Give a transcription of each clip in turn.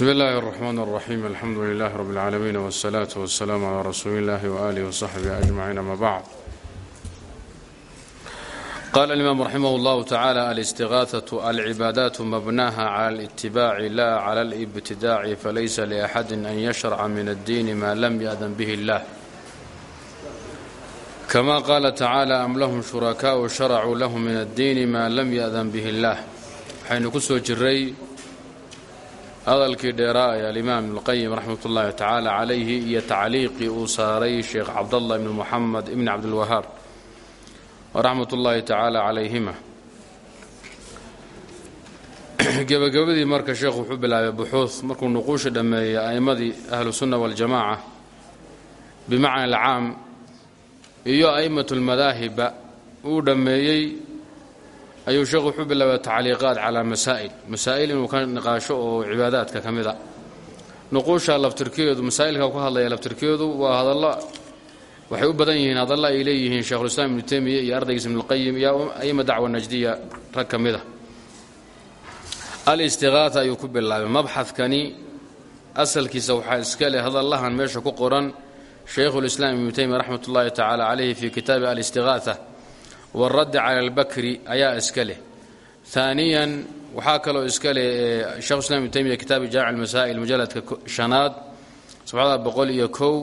bismi illaahi araxmaan araxiim alxamdu lilahi rabbi اlcaalamiin wsalaatu wasalaamu calaa rasuuli illahi waaalihi wasaxbihi ajmaciin ama bacd qaala alimaam raximah llahu tacaala alistiqaaatu alcibaadaatu mabnaha cala alitibaaci la cala alibtidaaci falaysa liaxadin an yashraca min addiini maa lam ya'dan bihi illah kama qaala tacaala am lahum shurakaau sharacuu lahum min addiini maa lam ya'dan bihi illah waxaynu ku soo jiray hadalkii dheeraa ee alimaam ibnuqayim raxmat ullaahi tacaala calayhi iyo tacliiqii uu saaray sheekh cabdallah ibni muxamed ibni cabdilwahaab raxmat ullaahi tacaala calayhima. Gebagabadii marka sheekhu wuxuu bilaabay buxuud markuu nuquusha dhammeeyey a'immadii ahlu sunna waljamaaca bimacna alcaam iyo a'immatu lmadaahibba uu dhammeeyey ayuu sheekhu wuxuu bilaabay tacliiqaat calaa masaa'il. Masaa'il inuu ka niqaasho oo cibaadaadka ka mid a. Nuquusha masaa'ilka ku hadlaya laftirkeedu waa hadalla waxay u badan yihiin hadalla ay leeyihiin sheikhulislaam ibnu teymiya iyo ardaygiis ibnuqayim iyo ayma dacwa najdiya rag ka mid a. Ayuu ku bilaabay. Mabxadkani asalkiisa waxaa iska leh hadallahan meesha ku qoran shaykhulislaam ibnu teymiya raxmat ullaahi tacaala calayhi fii kitaabi alistiqaata waradd cala albakri ayaa iska leh aaniyan waxaa kaloo iska leh shekhu islam ibnu taymiya kitaabi jaamic almasaa'il mujalladka shanaad sabxada boqol iyo kow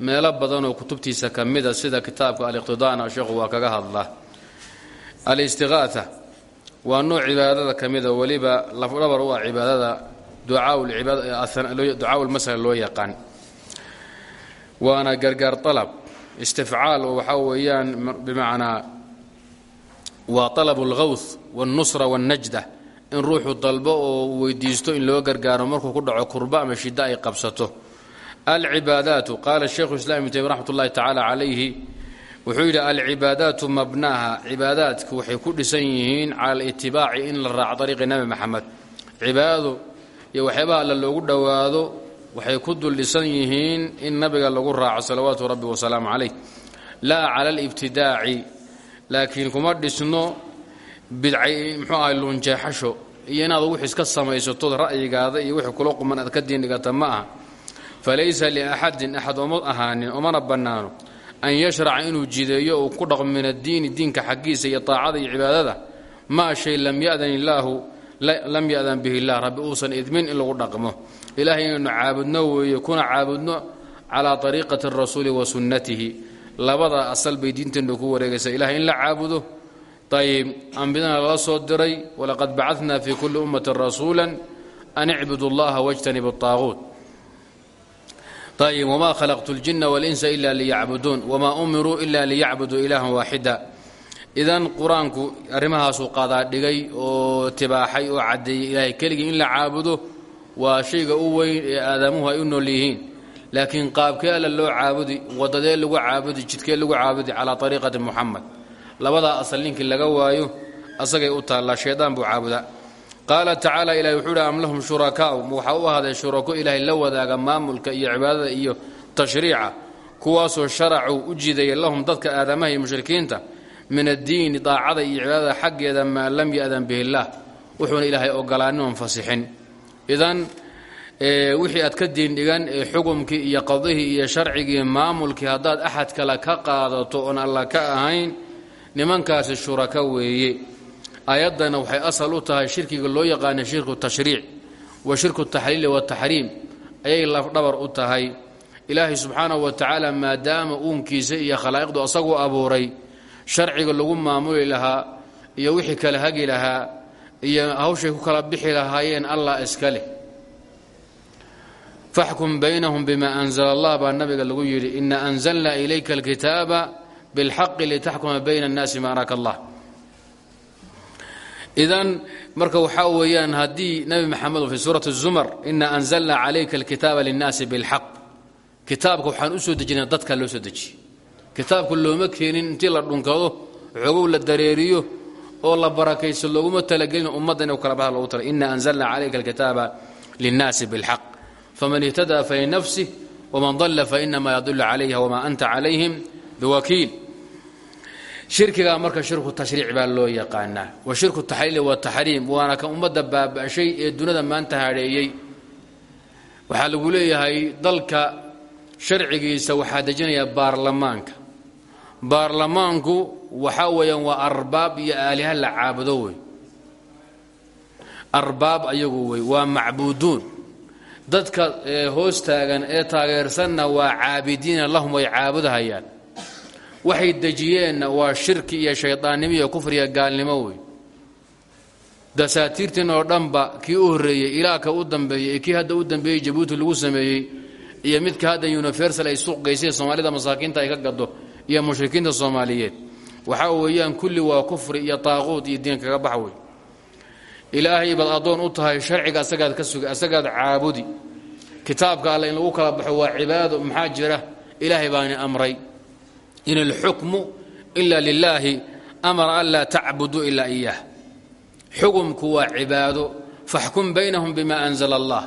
meelo badanoo kutubtiisa ka mida sida kitaabka aliqtidaana sheekhu waa kaga hadla alistiqaaa waa nooc cibaadada ka mida weliba lafdhabar u ah cibaadada ducaa ulmasala loo yaqaan waana gargaar alab istifcaal oo waxaa weeyaan bimacnaa waa طalab اlgawth wاlnusra wاlnajda in ruuxu dalbo oo weydiisto in loo gargaaro markuu ku dhaco kurba ama shida ay qabsato alcibaadaatu qaala sheikhu islam ibn taymi raxmat ullahi tacaala calayhi wuxuu yidhi alcibaadaatu mabnaha cibaadaadku waxay ku dhisan yihiin cala alitibaaci in la raaco ariiqi nebi maxamed cibaadadu iyo waxyaabaha alle loogu dhowaado waxay ku dul dhisan yihiin in nabiga lagu raaco salawaatu rabbi wasalaamu calayh laa cala alibtidaaci laakiin kuma dhisno bidcay muxuu ahay luunjeexasho iyo inaad wix iska samaysatood ra'yigaada iyo wixii kula quman aad ka diindhigata ma aha. Falaysa liaxadin axad oma ahaanin omana bannaano an yashraca inuu jideeyo uu ku dhaqmo min addiini diinka xaggiisa iyo taacada iyo cibaadada. Maa shay lam yadan illaahu lam yadan bihi illah rabbi uusan idmin in lagu dhaqmo. Ilaahay inaynu caabudno weeye kuna caabudno calaa ariiqati rasuuli wa sunnatihi labada asal bay diinteennu ku wareegaysa ilahay in la caabudo ayib ambidana lala soo diray walaqad bacadna fi kulli ummatin rasuula an icbudu allaha wاjtanibu الطaaguut ayib wma khalaqtu اljina wاlinsa ila liyacbuduun wma umiruu ila liyacbuduu ilaha waaxida idan qur-aanku arrimahaasuu qaadaa dhigay oo tibaaxay oo caddeeyey ilahay keligii in la caabudo waa shayga u weyn ee aadamuhu ay u nool yihiin laakiin qaabkee alla loo caabudi wadadee lagu caabudi jidkee lagu caabudi calaa ariiqati muxamed labadaa asal ninkii laga waayo asagay u taallaa shaydaan buu caabudaa. Qaala tacaala ilahi wuxuu am lahum shurakaau? Waxaa u ahaaday shurako ilaahay la wadaaga maamulka iyo cibaadada iyo tashriica kuwaasoo sharacuu u jidaya lahum dadka aadamaha iyo mushrikiinta min addiini daacada iyo cibaadada xaggeeda maa lam yadan bihi illaah wuxuuna ilaahay ogolaanin oon fasixin idan wixii aad ka diindhigan ee xukumkii iyo qadihii iyo sharcigii maamulkii haddaad axad kale ka qaadato oon alla ka ahayn nimankaasi shuraka weeye ayaddana waxay asal u tahay shirkiga loo yaqaana shirku tashriic wa shirku taxliili wataxriim ayay lafdhabar u tahay. Ilaahay subxaanahu wa tacaala maadaama uunkiisa iyo khalaa'iqdu asagu abuuray sharciga lagu maamuli lahaa iyo wixii kala hagi lahaa iyo hawshay ku kala bixi lahaayeen allah iska leh faxkum baynahum bima anzla allah baa nabiga lagu yidhi ina anzalna ilayka alkitaaba bilxaqi litaxkuma bayna annaasi ma araka allah idan marka waxaa weeyaan haddii nabi maxamed fi suurati zumar ina anzalna calayka alkitaaba linnaasi bilxaq kitaabka waxaan u soo dejina dadka loo soo dejiyey kitaabka looma keenin intii la dhunkado xogow la dareeriyo oo la barakaysto looguma talagelin ummadda inuu kala baha logu tala ina anzalna calayka alkitaaba linnaasi bilxaq faman ihtadaa falinafsih wman dalla fainama yadulu calayha wma anta calayhim biwakiil shirkigaa marka shirku tashriic baa loo yaqaanaa wa shirku taxliili wataxriim waana kan ummadda baaba'shay ee dunida maanta hadheeyey waxaa lagu leeyahay dalka sharcigiisa waxaa dejinaya baarlamaanka baarlamaanku waxaa weeyaan waa arbaab iyo aaliha la caabudo wey arbaab ayagu wey dadka hoos taagan ee taageersanna waa caabidiina lahum way caabudahayaan. Waxay dejiyeenna waa shirki iyo shaydaannimo iyo kufriya gaalnimo wey. Dasaatiirtiin oo dhanba kii u horreeyey ilaa ka u dambeeyey ee kii hadda u dambeeyey jabuuti lagu sameeyey iyo midka hadda universal ay suuq gaysay soomaalida masaakiinta ay ka gado iyo mushrikiinta soomaaliyeed. Waxaa weeyaan kulli waa kufri iyo taaquud iyo diin kaga bax wey ilaahay baad addoon u tahay sharciga asagaad ka suga asagaad caabudi. Kitaabka alle in lagu kala baxo waa cibaado maxaa jira? Ilaahay baani amray. In alxukmu ila lilaahi amara an laa tacbuduu ilaa iyaah. Xukumku waa cibaado. Faxkum baynahum bima anzala allah.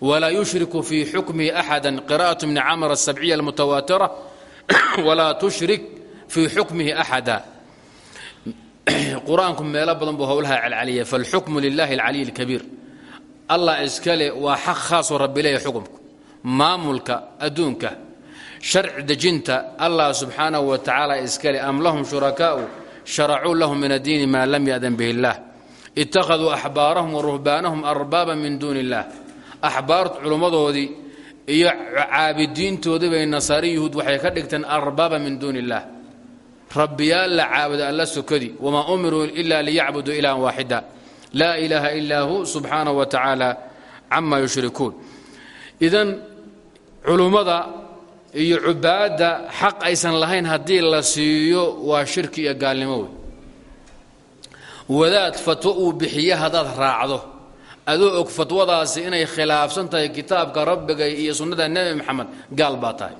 Wlaa yushriku fii xukmihi axada qira'atu bni camr asabciya almutawaatira walaa tushrik fii xukmihi axada qur-aanku meelo badan buu howlaha celceliya falxukmu lilahi اlcaliy اlkabiir allah iskale waa xaq khaasoo rabbi leeya xukumku maamulka adduunka sharci dejinta allah subxaanahu wa tacaala iskale am lahum shurakaau sharacuu lahum min addiini maa lam yadan bihi اllah ittakhaduu axbaarahum waruhbaanahum arbaaba min duuni اllah axbaart culummadoodii iyo caabidiintoodii bay nasaari yuhuud waxay ka dhigteen arbaaba min duuni illaah rabbiyaal la caabuda alla sokadi wamaa umiruu ila liyacbuduu ilahan waaxida laa ilaaha ilaa hu subxaanahu wa tacaala cama yushrikuun. Idan culummada iyo cubaadda xaq aysan lahayn haddii la siiyo waa shirki iyo gaalnimo wey wadaad fatwo uu bixiye haddaad raacdo. Adoo og fatwadaasi inay khilaafsan tahay kitaabka rabbiga iyo sunnada nebi maxamed gaal baa tahay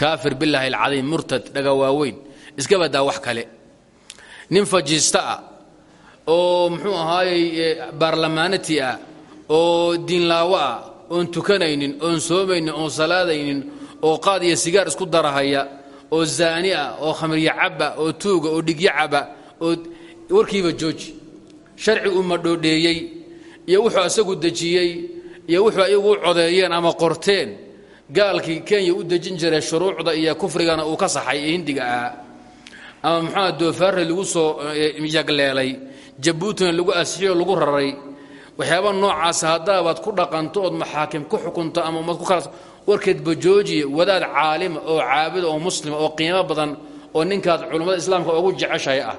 kaafir bilaahi alcadiim murtad dhaga waaweyn iska badaa wax kale. Nin fajiista ah oo muxuu ahaayey baarlamaanati ah oo diinlaawo ah oon tukanaynin oon soomaynin oon salaadaynin oo qaad iyo sigaar isku darahaya oo zaani ah oo khamriyo caba oo tuuga oo dhigyo caba oo warkiiba jooji. Sharci uu madhoodheeyey iyo wuxuu asagu dejiyey iyo wuxuu ayagu u codeeyeen ama qorteen gaalkii kenya u dejin jiray shuruucda iyo kufrigana uu ka saxay ee hindiga ahaa ama muxuua doofaarre lagu soo yagleelay jabuutina lagu asixiyo lagu raray. Waxyaaba noocaasa haddaabaad ku dhaqanto ood maxaakim ku xukunto ama ummad ku kala warkeedba joojiye wadaad caalima oo caabida oo muslima oo qiimo badan oo ninkaad culummada islaamka ugu jeceshahay ah.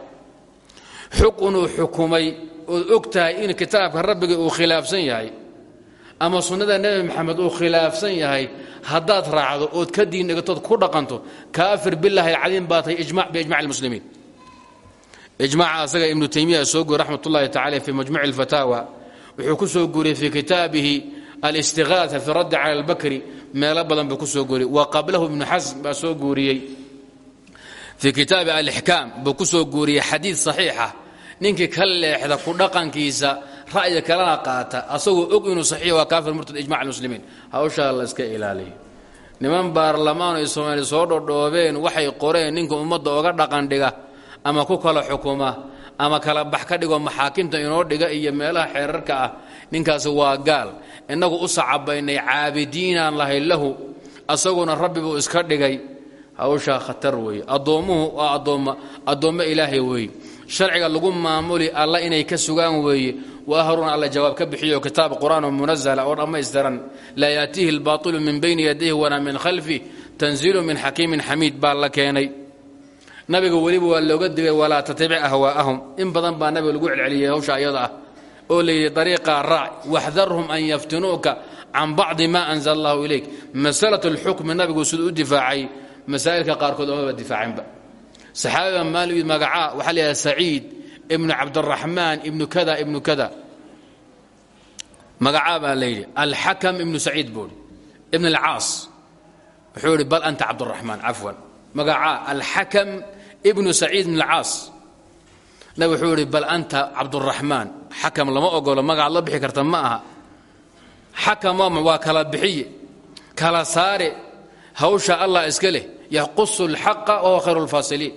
Xukunuu xukumay ood og tahay in kitaabka rabbiga uu khilaafsan yahay ama sunnada nebi maxamed uu khilaafsan yahay haddaad raacdo ood ka diin ku dhaqanto kaafir bilaahi alcadiim baa tahay biijmac almuslimiin. Ijmaca asaga ibnu taymiya soo guuri raxmat ullahi tacala fi majmuci wuxuu ku soo guuriyey fii kitaabihi alistigaasa fi raddi cala albakri. Meelo badan buu ku soo guuriyey wa qablahu ibnu xasm baa soo guuriyey. Fii kitaabi alixkaam buu ku soo guuriyey xadiid saxiixa. Ninkii ka leexda ku dhaqankiisa ra'yi kalena qaata. Asagoo og inuu saxiix waa kaafir murtad ijmac almuslimiin. Hawshaa la iska ilaaliyo. Niman baarlamaan ay soomaali soo dhodhoobeen waxay qoreen ninka ummadda oga dhaqan dhiga ama ku kala xukuma ama kala bax ka dhigo maxaakimta inoo dhiga iyo meelaha xeerarka ah. Ninkaasi waa gaal. Innagu u sacabaynay caabidiinaan lahay lahu. Asaguna rabbi iska dhigay. Hawshaa khatar weeye. Addoommuhu waa addoomma addoommo ilaahay sharciga lagu maamuli alla inay ka sugaan weeye waa haruun alla jawaab ka bixiyo kitaab qur'aan munazala oo dhammaystiran. Laa yaatiihi albaatilu min bayni yadayhi walaa min khalfih tanziilu min xakiimin xamiid baa la nabiga weliba waa looga digay walaa tatabic ahwaa'ahum. In badan baa nabiga lagu celceliyey hawsha ayada ah oo layidhi dariiqaa raac an yaftinuuka can bacdi ma anzala allahu ilayk. Masalat alxukmi nabigu siduu u difaacay masaa'ilka qaarkood omaba difaacinba saxaabiga maali magacaa waxaa la yidhaha saciid ibnu cabdiraxmaan ibnu kada ibnu kada magacaa baa la yidhi alxakam ibnu saciid ibn alcaas. Wuxuu yidhi bal anta cabdiraxmaan cafwan. Magacaa alxakam ibnu saciid ibn alcaas. Nabig wuxuu yidhi bal anta cabduraxmaan xakam lama ogolo magacaad la bixi karta ma aha. Xakam waa kala bixiye kala saare. Hawsha allah iska leh yaxqusu alxaqa wahuwa khayru lfaasiliin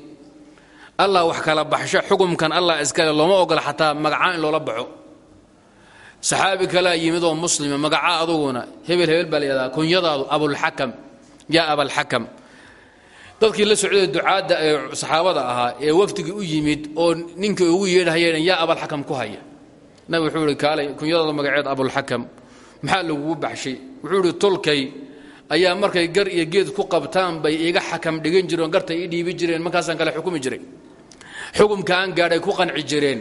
allah wax kala baxsho xukumkan allah iskale looma ogola xataa magacaan in loola baxo. Saxaabi kalaa yimid oo muslima magaca aduguna hebel hebel baa la yidhahdaa kunyadaadu abulxakam yaa abalxakam dadkii la socday ducaadda ee saxaabada ahaa ee wafdigii u yimid oo ninkii ugu yeedhahayeen yaa abalxakam ku haya. Nabig wuxuu ihi kaalay kunyadaadu magaceed abulxakam maxaa lagugu baxshay? Wuxuu idhi tolkay ayaa markay gar iyo geed ku qabtaan bay iga xakam dhigan jireen gartay ii dhiibi jireen markaasaan kale xukumi jiray xukumka aan gaadhay ku qanci jireen.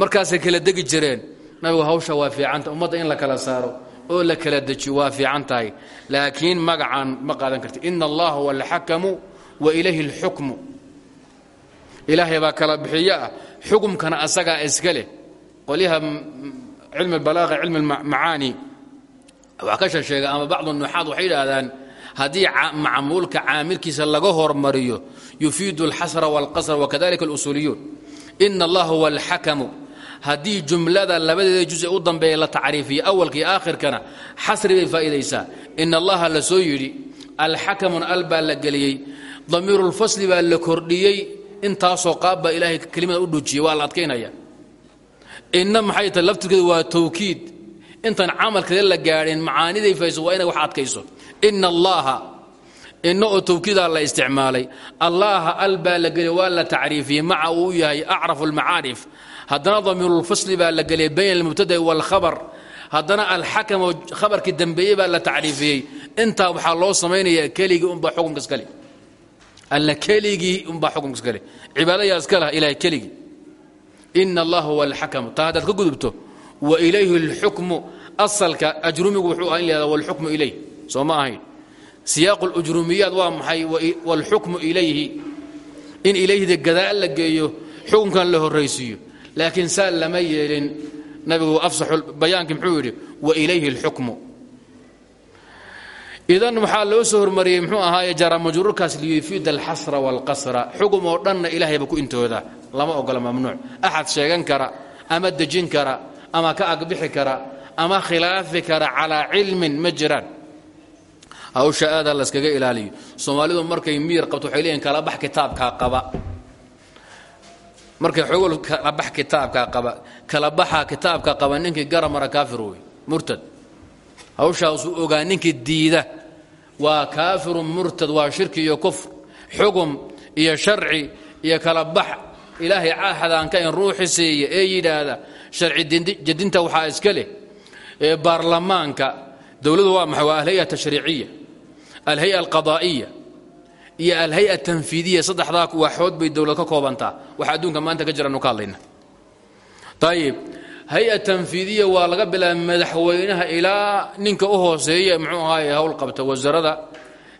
Markaasay kala degi jireen. Nabigu hawsha waa fiicanta ummadda in la kala saaro oo la kala dejiyo waa fiican tahay. Laakiin magacaan ma qaadan karti ina allaha huwa alxakamu wa ilayhi alxukmu ilaahay baa kala bixiyo ah xukumkana asagaa iska leh. Qolyaha cilmi balaaqa cilmi macaani. Wax ka sheesheega ama bacdu nuxaad waxay yidhaahdaan haddii macmuulka caamilkiisa laga hormariyo yufiidu alxasra walqasra wakadalika alusuuliyuun ina allah huwa alxakamu. Haddii jumlada labadeeda juz u dambeeya la tacriifiyo awalka iyo aakhirkana xasri bay faa'iidaysaa. Ina allaha la soo yidhi alxakamun al baa la geliyey damiirulfasli baa la kordhiyey intaasoo qaab baa ilaahay kelimada u dhujiyey waa la adkaynaya inna maxay tahay waa tawkiid. Intaan camalkeeda la gaadhin macaaniday fayso waa inay wax adkayso ina allaha inna oo tawkiidaa la isticmaalay allaha al baa la geliyay waa la tacriifiyey maca uu yahay acrafu almacaarif haddana damiirulfasli baa la geliyay bayna almubtada'i waalkhabar haddana alxakam oo khabarkii dambeeyey baa la tacriifiyey. Intaa waxaa loo samaynaya keligii unbaa xukumka iskale alla keligii unbaa xukumka iskale cibaadayaa iska laha ilahay keligii. Ina allaha huwa alxakam taa haddaad gudubto wa ilayhi alxukmu asalka ajrumigu wuxuu aha in la yhahda walxukmu soo ma ahayn siyaaqu lujrumiyaat waa maxay walxukmu ilayhi. In ilayhda gadaal la geeyo xukunkan la horraysiiyo. Laakiin saa lama yeelin. Nabigu afsaxu bayaankii muxuu yidhi wa ilayhi alxukmu. Idan waxaa loo soo hormariyey muxuu ahaaye jaramajruurkaas liyufiida alxasra waalqasra xugum oo dhanna ilaahayba ku intooda. Lama ogola mamnuuc. Axad sheegan kara ama dejin kara ama ka agbixi kara ama khilaafi kara calaa cilmin ma jiraan hawsha aadaa layskaga ilaaliyo. Soomaalidu markay miyir qabto waxay leeyihiin kala bax kitaabkaa qaba. Markay xogol kala bax kitaabkaa qaba. Kala baxaa kitaabka qaba ninkii garamara kaafir wey murtad. Hawshaasuu ogaa ninkii diida. Waa kaafirun murtad waa shirki iyo kufr xugum iyo sharci iyo kala bax. Ilaahay caaxadaanka in ruuxi siiya ee yidhaahda sharci jedinta waxaa iska leh ee baarlamaanka. Dowladu waa maxay? Waa alhay tashriiciya alhay-a alqadaa'iya iyo alhay-a tanfiidiya saddexdaa waaxood bay dowlad ka koobantaa waxa adduunka maanta ka jiraanu ka hadlayna ayib hay'a tanfiidiya waa laga bilaaba madaxweynaha ilaa ninka u hooseeya muxuu ahaaye howl qabta wasarada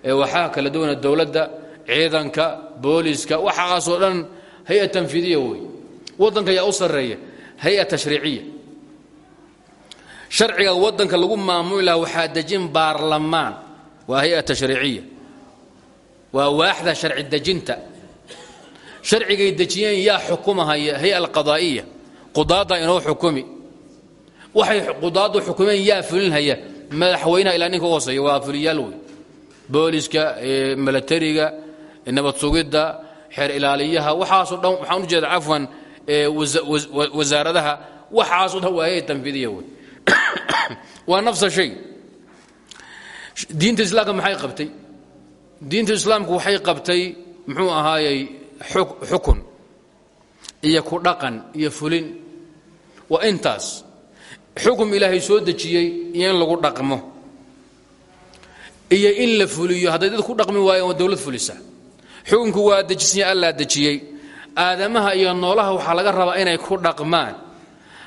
waxaa kala duwana dowladda ciidanka booliska waxaasoo dhan hay'a tanfiidiya wey. Waddanka ayaa u sarreeya waxaa waa hay'a tashriiciya waa waaxda sharci dejinta. Sharcigay dejiyeen yaa xukumahaya hay'a alqadaa'iya qudaadda inoo xukumi. Waxay qudaaddu xukumeen yaa fulinhaya. Madaxweynaha ilaa ninka u hooseeya waa fuliyaal wey booliska milatariga nabad sugidda xeer ilaaliyaha waxaasoo dhan waxaan u jeeda cafwan wasaaradaha waxaasoo dhan waa hay tanfiidiya wey waa nafsa shay diinta islaamka maxay qabtay? Diinta islaamku waxay qabtay muxuu ahaayey xukun iyo ku dhaqan iyo fulin. Waa intaas. Xukum ilaahay soo dejiyey iyo in lagu dhaqmo. Iyo in la fuliyo. Hadday dad dhaqmi waayeen waa dowlad fulisa xukunku waa dejisanya allaa dejiyey. Aadamaha iyo noolaha waxaa laga rabaa inay ku dhaqmaan.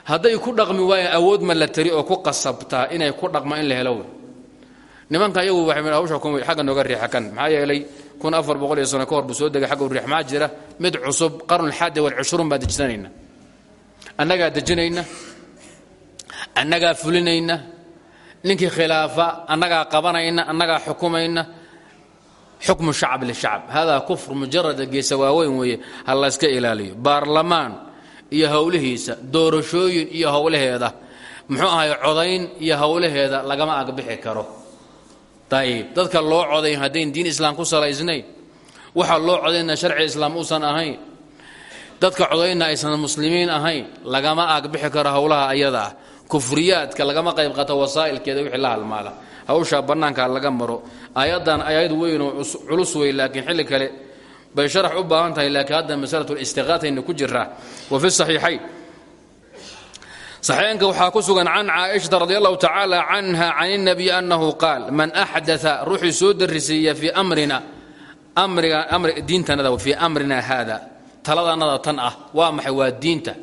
Hadday ku dhaqmi waayeen awood ma la tari oo ku qasabtaa inay ku dhaqmaan in la helo nimanka iyagu waxay hawsha ku xagga nooga riixa kan maxaa yeelay kun afar boqol iyo sano ka hor buu soo degay xagga riix. Maxaa jira? Mid cusub qarnulxaadi walcushruun baan dejinanayna annagaa dejinayna annagaa fulinayna ninkii khilaafa annagaa qabanayna annagaa xukumayna. Xukmu shacb lishacb hada kufr mujarada geesa waaweyn weeye ha ilaaliyo. Baarlamaan iyo howlihiisa doorashooyin iyo howlaheeda muxuu ahay codayn iyo howlaheeda lagama agbixi karo ayib dadka loo codayn haddayn diin islaam ku salaysnayn waxa loo codayna sharci islaam uusan ahayn. Dadka codaynna aysan muslimiin ahayn lagama agbixi karo howlaha ayada. Ah kufriyaadka lagama qayb qato wasaa'ilkeeda wixii la halmaala. Hawshaa bannaanka laga maro. Aayaddan aayad weynoo culus wey laakiin xilli kale bay sharax u baahan tahay laakiin hadda masalatu listiqaatayna ku jiraa wa fi saxiixayn saxeenka waxaa ku sugan can caaishata radi allahu tacaala canha can اnabiy annahu qaal man axdaa ruuxii soo darisiiya fii amrina diintanada fii amrina haada taladanada tan ah waa maxay? Waa diinta.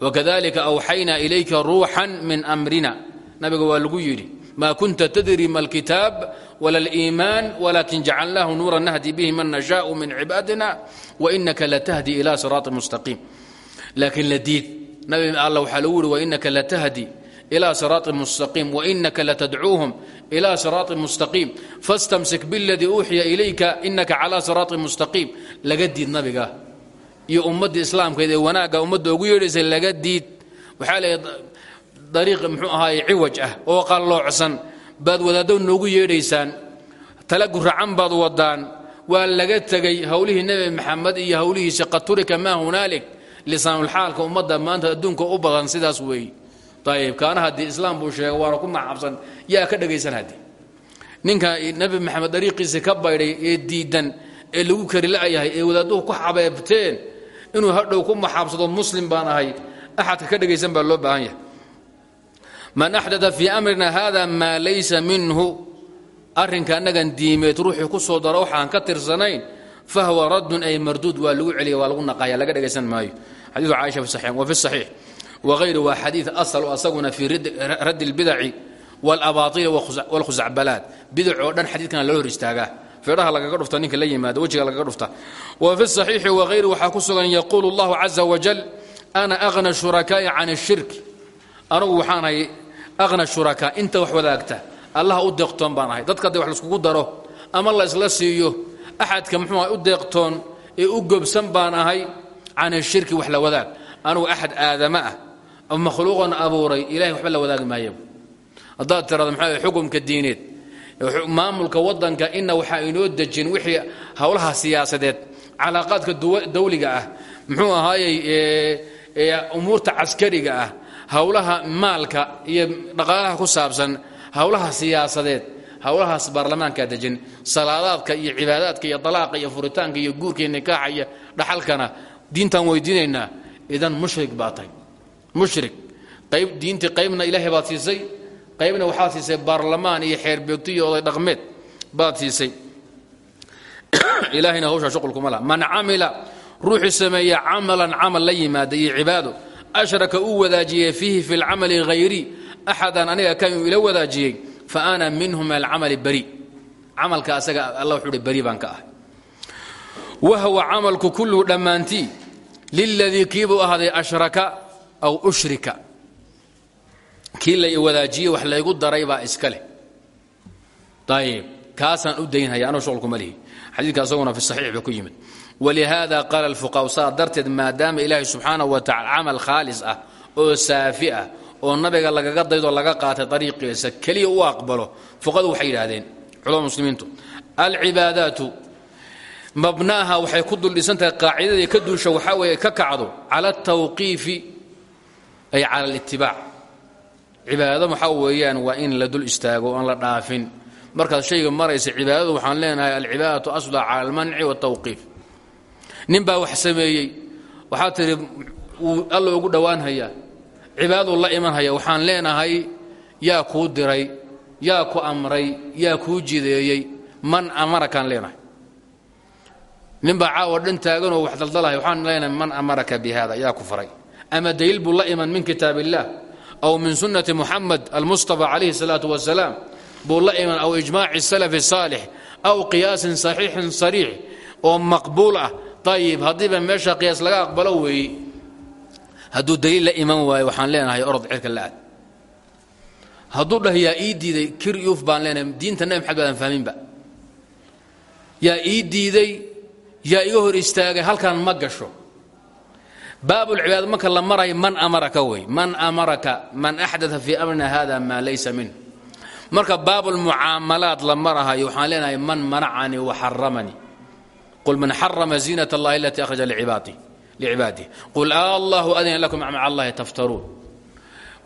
Wakadalika awxaynaa ilayka ruuxan min amrina nabiga waa lagu yidhi ma kunta tadri ma alkitaab wala aliimaan walakin jacalnaahu nuura nahdi bihi man nashaau min cibaadina wainaka latahdi ila siraati mustaqiim. Laakiin la diid nabi alla waxaa lagu yihi wainaka latahdi ila siraaطi mustaqiim wainaka latadcuuhum ila siraaطi mustaqiim fastamsik biladii uuxiya ilayka inaka calaa siraaطi mustaqiim laga diid nabiga iyo ummadda islaamkeed ee wanaagga ummadda ugu yeedhaysay laga diid waxaa leeya dariiq muxuu ahaaye ciwaj ah oo qalloocsan baad wadaaddo noogu yeedhaysaan tala guracan baad wadaan waa laga tegey howlihii nebi maxamed iyo howlihiisa qad turika maa hunaalik lisaanulxaalka ummadda maanta adduunka u badan sidaas weeye ayib kaana haddii islaam buu sheegay waana ku macabsan yaa ka dhagaysan haddii. Ninka nebi maxamed dariiqiisii ka baydhay ee diidan ee lagu kari la'yahay ee wadaadduhu ku xabeebteen inuu hadhow ku maxaabsado muslim baan ahay axadka ka dhagaysan baa loo baahan yahay. Man axdaa fii amrina hada maa laysa minhu arrinka annagan diimeed ruuxii ku soo daro waxaan ka tirsanayn fahwa raddun ay marduud waa lagu celiya waa lagu naqaya laga dhagaysan maayo xadiidu caaisha fi saxiix wa fi saxiix wغayru waa xadiid aslu asaguna fii raddi اlbidaci wاlabaطili wاlkhusacbalaad bidac oo dhan xadiidkana loo hor istaagaa feedhaha lagaga dhufta ninka la yimaado wejiga lagaga dhufta wa fi الصaxiixi wغayru waxaa ku sugan yaquulu اllahu caza wajal ana aغna shurakaa'i can الshirk anugu waxaan ahay aغna shurakaa inta wax wadaagta allaha u deeqtoon baan ahay dadka hadday wax laiskugu daro ama la isla siiyo axadka muxuu u deeqtoon ee u gobsan baan ahay can الshirki wax la wadaag. Anugu axad aadama ah makhluuqan abuuray ilahay waxba la wadaagi maayo haddaad tirado maxaa xukumka diineed maamulka wadanka ina waxaa inoo dejin wixii howlaha siyaasadeed calaaqaadka dawliga ah. Muxuu ahaayey umuurta caskariga ah howlaha maalka iyo dhaqaalaha ku saabsan howlaha siyaasadeed howlahaas baarlamaankaa dejin salaadaadka iyo cibaadaadka iyo dalaaqa iyo furitaanka iyo guurka iyo nikaaxa iyo dhaxalkana diintaan weydiinaynaa idan mushrik baa tahay qayb diintii qaybna ilaahay baad siisay qaybna waxaad siisay baarlamaan iyo xeerbeegto iyo oday dhaqmeed baad ilaahayna hawshaa shuqulkuma laha. Man camila ruuxii sameeya camalan camal la yimaada iyo cibaado ashraka uu wadaajiyey fiihi fi lcamali hayri axadan aniga kan ila wadaajiyey fa ana minhu min alcamali bari camalka asaga alla wuxuu bari baan ka ahay. Wahwa camalku kulluhu dhammaantii liladii kiibuu ahaaday ashraka aw ushrika. Kii la wax laygu daray baa iska leh. Kaasaan u daynhaya anoo shuqulkuma lihi. Xadiidka asaguna fi saxiix ba ku yimid. Walihaada qaala alfuqaha saa darteed maadaama ilaahay subxaanahu wa tacala camal khaalis ah oo saafi ah oo nabiga lagaga daydoo laga qaatay dariiqiisa keliya u aqbalo fuqadu waxay yidhaahdeen culama muslimiintu alcibaadaatu mabnaaha waxay ku duldhisantahay qaacidadii ka duusha waxaa weeye ka kacdo cala altawqiifi ay cala alitibaac cibaadado waxaa weeyaan waa in la dul istaago aan la dhaafin. Markaad shayga maraysa cibaadadu waxaan leenahay alcibaadatu asla cala almanci waatawqiif nin baa wax sameeyey waxaa tidhi wuu alla ugu dhowaanhayaa cibaaduu la imanhaya waxaan leenahay yaa kuu diray yaa ku amray yaa kuu jideeyey man amarakaan leenahay. Ninbaa caawa dhan taaganoo wax daldalahay waxaan leenahay man amaraka bi yaa ku faray. Ama daliil buu la iman min kitaab illaah aw min sunnati muxamed almustafa calayhi salaatu wasalaam buu la iman aw ijmaaci salafi saalix aw qiyaasin saxiixin sariix oo maqbuul ah. Ayib haddiiba meesha laga aqbalo weeye hadduu daliil la iman waayo waxaan leenahay orod cirka la aad. Hadduu dhah yaa ii diiday kir yuuf baan leenahay diinta nabi maxamed baadan fahminba yaa ii diiday yaa iga hor istaagay halkan ma gasho. Baabulcibaada marka la marayo man amaraka wey. Man amaraka man axdaa fii amrina hada maa laysa minh marka baabulmucaamalaad la marahayo waxaan leenahay man manacanii waxaramanii qul man xarama ziinat اllahi alatii akhraja licibaadih qul allahu adina lakum maca allahi taftaruun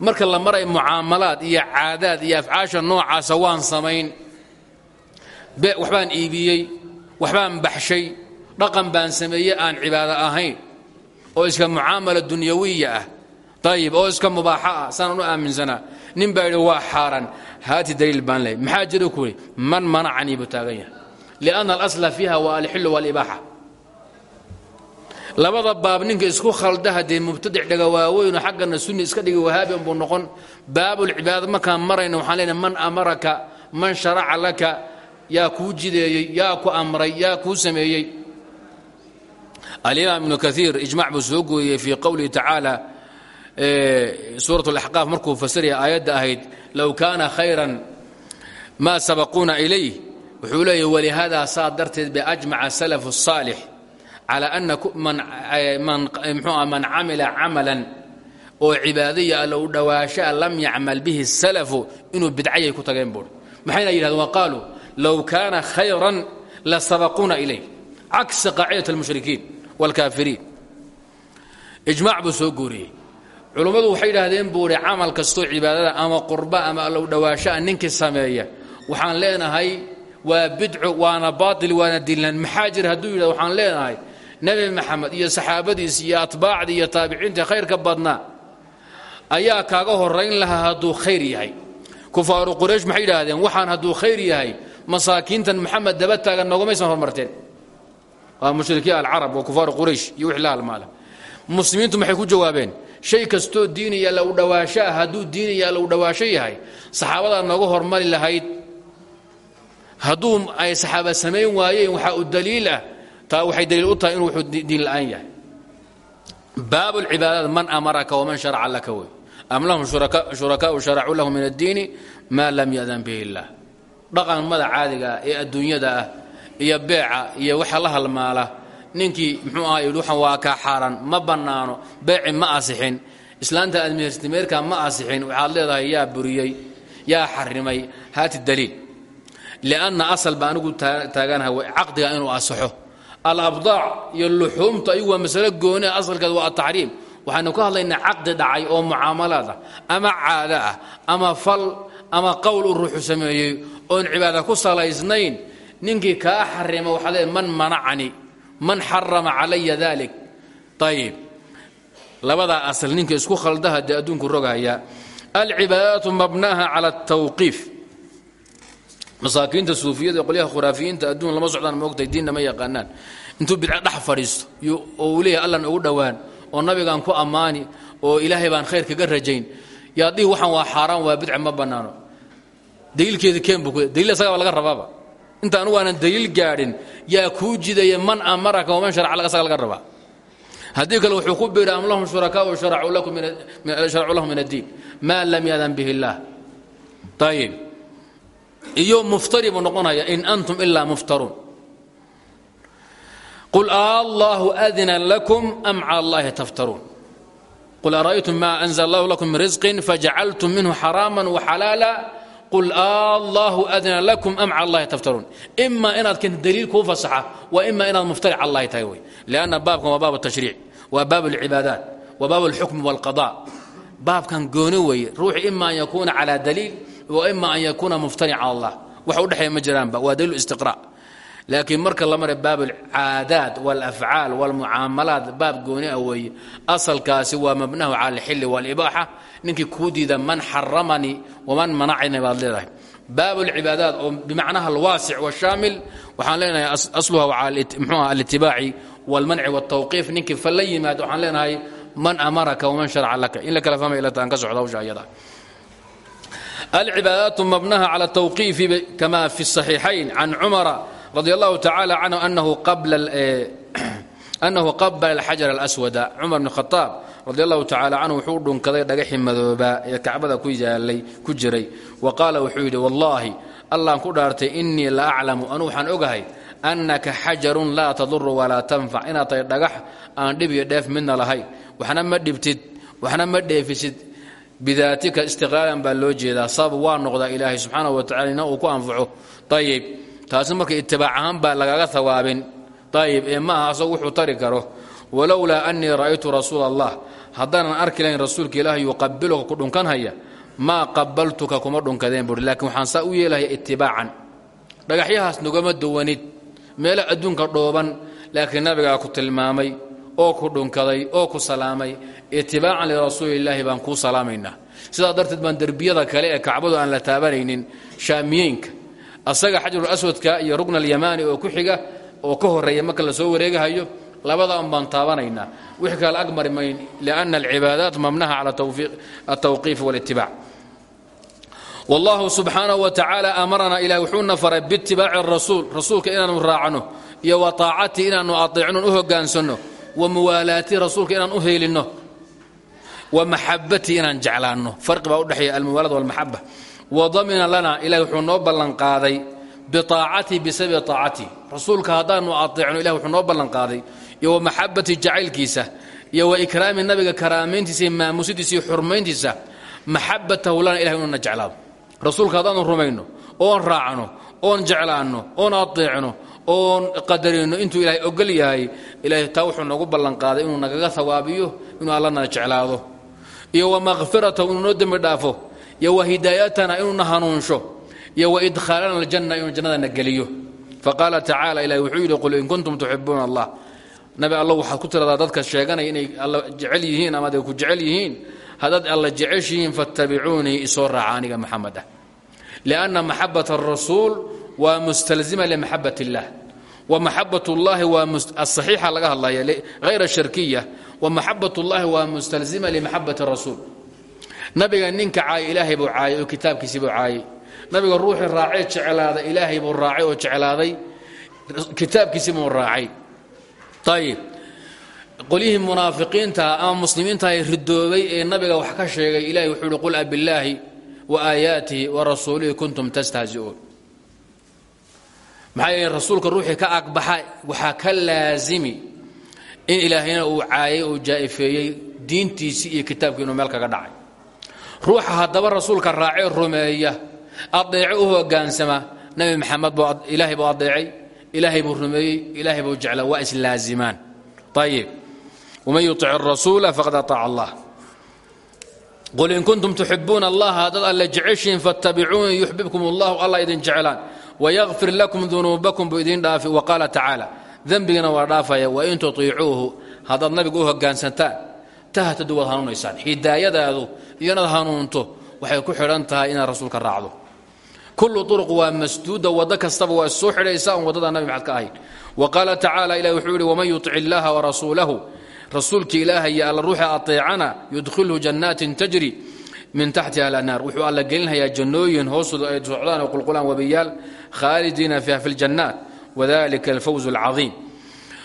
marka la maray mucaamalaad iyo caadaad iyo afcaasha noocaasa waan samayn waxbaan iibiyey waxbaan baxshay dhaqan baan sameeyey aan cibaado ahayn oo iska mucaamala dunyawiya ah ayib oo iska mubaaxa ah saanaan u aaminsanaa nin baa yidhi waa xaaraan haati daliil baan lehay maxaa jira ku yidhi man manacanii labada baab ninka isku khalda haddee mubtadic dhaga waaweynoo xaggana sunni iska dhigi wahaabian buu noqon. Baabulcibaada markaan marayna waxaan leenahay man amaraka man sharaca laka yaa kuu jideeyey yaa ku amray yaa kuu sameeyey. Alimaam ibnu kaiir ijmac buu soo gooyey fii qowlihi tacaala suurat alaxqaaf markuu fasiraya aayadda ahayd low kaana khayran maa sabaquuna ilayh wuxuu leeyahy walihaada saa calى ana mxua man camila camalan oo cibaadaya alla u dhowaashaa lam yacmal bihi الsalafu inuu bidcayay ku tageen buuri maxayna yidhahdeen wa qaaluu low kaana khayran la sabaquuna ilayh cagsa qaacidaة اlmushrikiin wاlkaafiriin ijmac buu soo guuriyey culummadu waxay yidhaahdeen buuri camal kastoo cibaadada ama qurba ama allow dhowaashaa ninkii sameeya waxaan leenahay waa bidco waana baatil waana dillan maxaa jira hadduu yidhahdo waxaan leenahay nebi maxamed iyo saxaabadiisi iyo atbaacdii iyo taabiciintii khayrka badnaa ayaa kaaga horayn lahaa hadduu khayr yahay. Kufaaru quraysh maxay yidhaahdeen? Waxaan hadduu khayr yahay masaakiintan maxamed daba taagan noogamaysan hormarteen waa mushrikiin alcarab waa kufaaru quraysh iyo wixii la muslimiintu maxay ku jawaabeen? Shay kastoo diinaya low dhowaasho ah hadduu diinaya low dhowaasho yahay saxaabadaa nooga hormari lahayd. Hadduu ay saxaaba samayn waayeen waxaa u daliil ah taa waxay daliil u tahay inuu diin la'aan yahay. Baab lcibaadaat man amaraka waman sharaca laka wey. Am lahum shurakaau sharacuu lahu min addiini maa lam yadan bihi illah. Dhaqanmada caadiga ee adduunyada ah iyo beeca iyo waxa la halmaala ninkii mxuu aha waxaan waa kaa xaaraan ma bannaano beeci ma asixin. Islaanta admirstimeerka ma asixin. Waxaad leedahay yaa buriyey yaa xarimay haati daliil. Lianna asal baa anigu taaganaha caqdiga inuu asaxo alabdaac iyo luxuumta ayuu waa masalo gooni ah asalkeed waa ataxriim waxaynu ka hadlaynaa caqdi dhacay oo mucaamalaad ah ama caado ah ama fal ama qowl uu ruuxu sameeyey oon cibaada ku salaysnayn ninkii kaa xarima waxaa leedahay man manacani man xarama calaya dalik ayib labadaa asal ninka isku khaldaha dee adduunku rogaya alcibaadaatu mabnaha cala altawqiif masaakiinta suufiyada qolyaha khuraafiyiinta adduun lama socdaan moogtay diinna ma yaqaanaan. Intuu bidco dhex fadhiisto oo uu leeyahay allan ugu dhowaan oo nabigaan ku ammaani oo ilaahay baan khayr kaga rajayn yaa dhihi waxaan waa xaaraan waa bidca ma bannaano. Daliilkeedii keen buu ku daliil isagaa baa laga rabaaba. Inta anugu daliil gaadhin yaa kuu jidaya man amaraka waman sharaca isaga laga rabaa. Haddii kale wuxuu ku biiray am lahum sharacuu lahu min addiin. Maa lam yadan bihi illaah ayib iyo muftari buu noqonaya in antum ilaa muftaruun qul allahu adina lakum am cala allahi taftaruun qul ara'aytum ma anzla allahu lakum min risqin fajacaltum minhu xaraama waxalaala qul allahu adina lakum am allahi taftaruun ima inaad keento daliil kuu fasaxa wa ima inaad muftari cala allahi tahay wey. Lianna baabkan waa baab tashriic waa baab alcibaadaat waa baab alxukm walqada baabkan gooni weeye ruuxu ima an yakuuna cala daliil ima an yakuuna muftari cala allah waxa udhexeeya ma jiraanba waa daliil istiqra laakiin marka la maray baab alcaadaat walafcaal walmucaamalaat baab gooni ah weeye. Asalkaasi waa mabnahu cala alxilli walibaaxa ninkii kuu diida man xaramanii waman manacani baad leedahay. Baab alcibaadaat oo bimacnaha alwaasic washaamil waxaan leenahay asluha mxuuha alitibaaci walmanci waltawqiif ninkii fa la yimaado waxaan leenahay man amaraka waman sharaca laka. In la kala fahmay ilata aan ka socda hawsha ayada alcibaadaatu mabnaha cala tawqiifi kama fi saxiixayn can cumara radi allahu tacaala canhu anahu qabala alxajar alswada cumar bn khaaab radi allahu tacaala canhu wuxuu dhunkaday dhagaxii madoobaa ee kacbada ku yaalay ku jiray wa qaala wuxuu yidhi wallaahi allaan ku dhaartay inii la aclamu anu waxaan ogahay annaka xajarun laa taduru walaa tanfac inaad tahay dhagax aan dhib iyo dheef midna lahayn waxna ma dhibtid bidaatika istiqlaalan baa loo jeedaa. Sabab waa noqdaa ilaahay subxaana wa tacala ina uu ku anfaco. Ayib taasi marka itibaac ahaan baa lagaga hawaabin ayib ee ma aha asagu wuxuu tari karo walowlaa annii ra'aytu rasuula allah haddaanan arki lahayn rasuulka ilaahay yuqabiluka ku dhunkanhaya maa qabaltuka kuma dhunkadeen buuri laakiin waxaan saa u yeelahaya itibaacan dhagaxyahaas nogama duwanid. Meelo adduunka dhooban laakiin nabigaa ku tilmaamay oo ku dhunkaday oo ku salaamay. Itibaacan lirasuulillaahi baan kuu salaamaynaa. Sidaa darteed baan derbiyada kale ee kacbadu aan la taabanaynin. Shaamiyeenka asaga xajarul aswadka iyo rugna alyamaani oo ku xiga oo ka horreeya marka la soo wareegahayo labada un baan taabanaynaa. Wix kale agmari mayn lianna alcibaadaat mamnaha cala altawqiif walitibaac wallahu subxaanahu wa tacaala amaranaa ilahi wuxuuna faray biitibaaci rasuul rasuulka inaanu raacno iyo wa taacatii inaanu ateecno u hogaansanno wa muwaalaatii rasuulka inaan u heelinno wa maxabatii inaan jeclaanno. Farqi baa udhexeeya almuwaalad walmaxaba wa damina lana ilahi wuxuu noo ballanqaaday biaacatii bisababi aacatii rasuulka haddaanu ateecno ilah wuxuu noo ballanqaaday iyo wa maxabatii jacaylkiisa iyo wa ikraami nabiga karaamayntiisa iyo maamusidiisa iyo xurmayntiisa. Maxabatahu lana ilahay inuuna jeclaado. Rasuulka haddaanu oon qadarino intuu ilaahay ogol yahay ilahay taa wuxuu noogu ballanqaaday inuu nagaga hawaabiyo inuu allana jeclaado. Iyo wa makfiratahu inuu noo dhaafo. Iyo wa hidaayatana inuuna hanuunsho. Iyo wa idkhaalana aljanna inuu jannadana geliyo. Faqaala tacaala ilahi wuxuu yidhi qul in kuntum tuxibuuna allah. Nabi alla waxaad ku tiradaa dadka sheeganaya inay alla jecel yihiin ama aday ku jecel yihiin? Haddaad alla jeceshihiin fattabicuunii isoo raaca aniga maxamed ah. Lianna maxabat arasuul waa mustalzima limaxabat اllah اllahi waa asaxiixa laga hadlaya hayra sharkiya wa maxabat اllahi waa mustalzima limaxabat rasuul nabiga ninka caayay ilaahay buu caayay oo kitaabkiisii buu caayay nabiga ruuxii raacee jeclaaday ilaahay buu raacay oo jeclaaday. Kitaabkiisii buu raacay. Ayib qolyihii munaafiqiinta ama muslimiinta ridoobay ee nabiga wax ka sheegay ilahay wuxuu uhi qul abillaahi wa aayaatihi wa rasuulihi kuntum tastahzi'uun maxaa yeele rasuulka ruuxii ka agbaxa waxaa ka laazimi in ilaahayna uu caayay oo jaa'ifeeyey diintiisii iyo kitaabkii meel kaga dhacay. Ruuxa hadaba rasuulka raacee rumeeya adeece u hogaansama nabi maxamed buu ilaahay buu adeecay ilaahay buu rumeeyey ilaahay buu jeclaa waa islaazimaan. Ayib waman yuic arasuula faqad aaaca allah. Qul in kuntum tuxibuuna allaha haddaad alle jeceshiin fattabicuunii yuxbibkum allahu idin jeclaan wayakfir lakum dunuubakum buu idin dhaafi waqaala tacaala dembigana waa dhaafaya wain tuطiicuuhu haddaad nabiga u hogaansantaan tahtadu waad hanuunaysaan hidaayadaadu iyo inaad hanuunto waxay ku xidhan tahay inaad rasuulka raacdo kullu uruq waa masduuda waddo kastaba waa issoo xidhaysa on waddada nabi maxad ka ahayn wa qaala tacaala ilahi wuxuu yihi waman yuطic illaha warasuulahu rasuulka ilaahay iyo ruuxa ateecana yudkhilhu jannaatin tajri min taxtiha alanhaar wuxuu alla gelinhayaa jannooyin hoostooda ay socdaan oo qulqulaan wabiyaal khaalidiina fiiha fi ljannaat wadalika alfawz alcadiim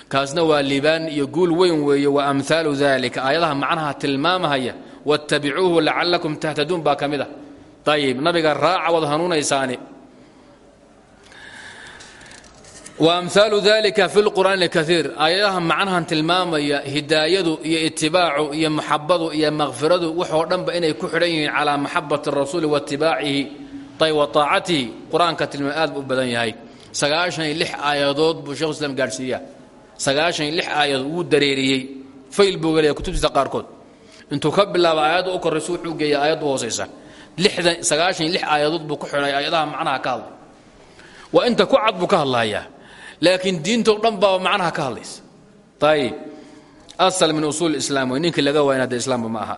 kaasna waa liibaan iyo guul weyn weeye wa amhaalu dalika aayadaha macnaha tilmaamahaya wattabicuuhu lacalakum tahtaduun baa ka mid ah. Ayib nabiga raaca waad hanuunaysaani waamhaalu dalika fi lqur'aani kaiir aayadaha macnahan tilmaamaya hidaayadu iyo itibaacu iyo maxabadu iyo makfiradu waxoo dhanba inay ku xidhan yihiin calaa maxabati rasuuli watibaacihi wa aacatihi qur'aanka tilmaa aad bu u badan yahay sagaashan iyo lix aayadood buu shekhu islaam gaadhsiiyaa sagaashan iyo lix aayadood wuu dareeriyey fayl buu gelaya kutubtiisa qaarkood intuu ka bilaaba aayadda u korraysa wuxuu geeya aayadda u laakiin diintoo dhan baa macnaha ka hadlaysa. Ayib asal min usuul islaam wey ninkii laga waa inaade islaamba ma aha.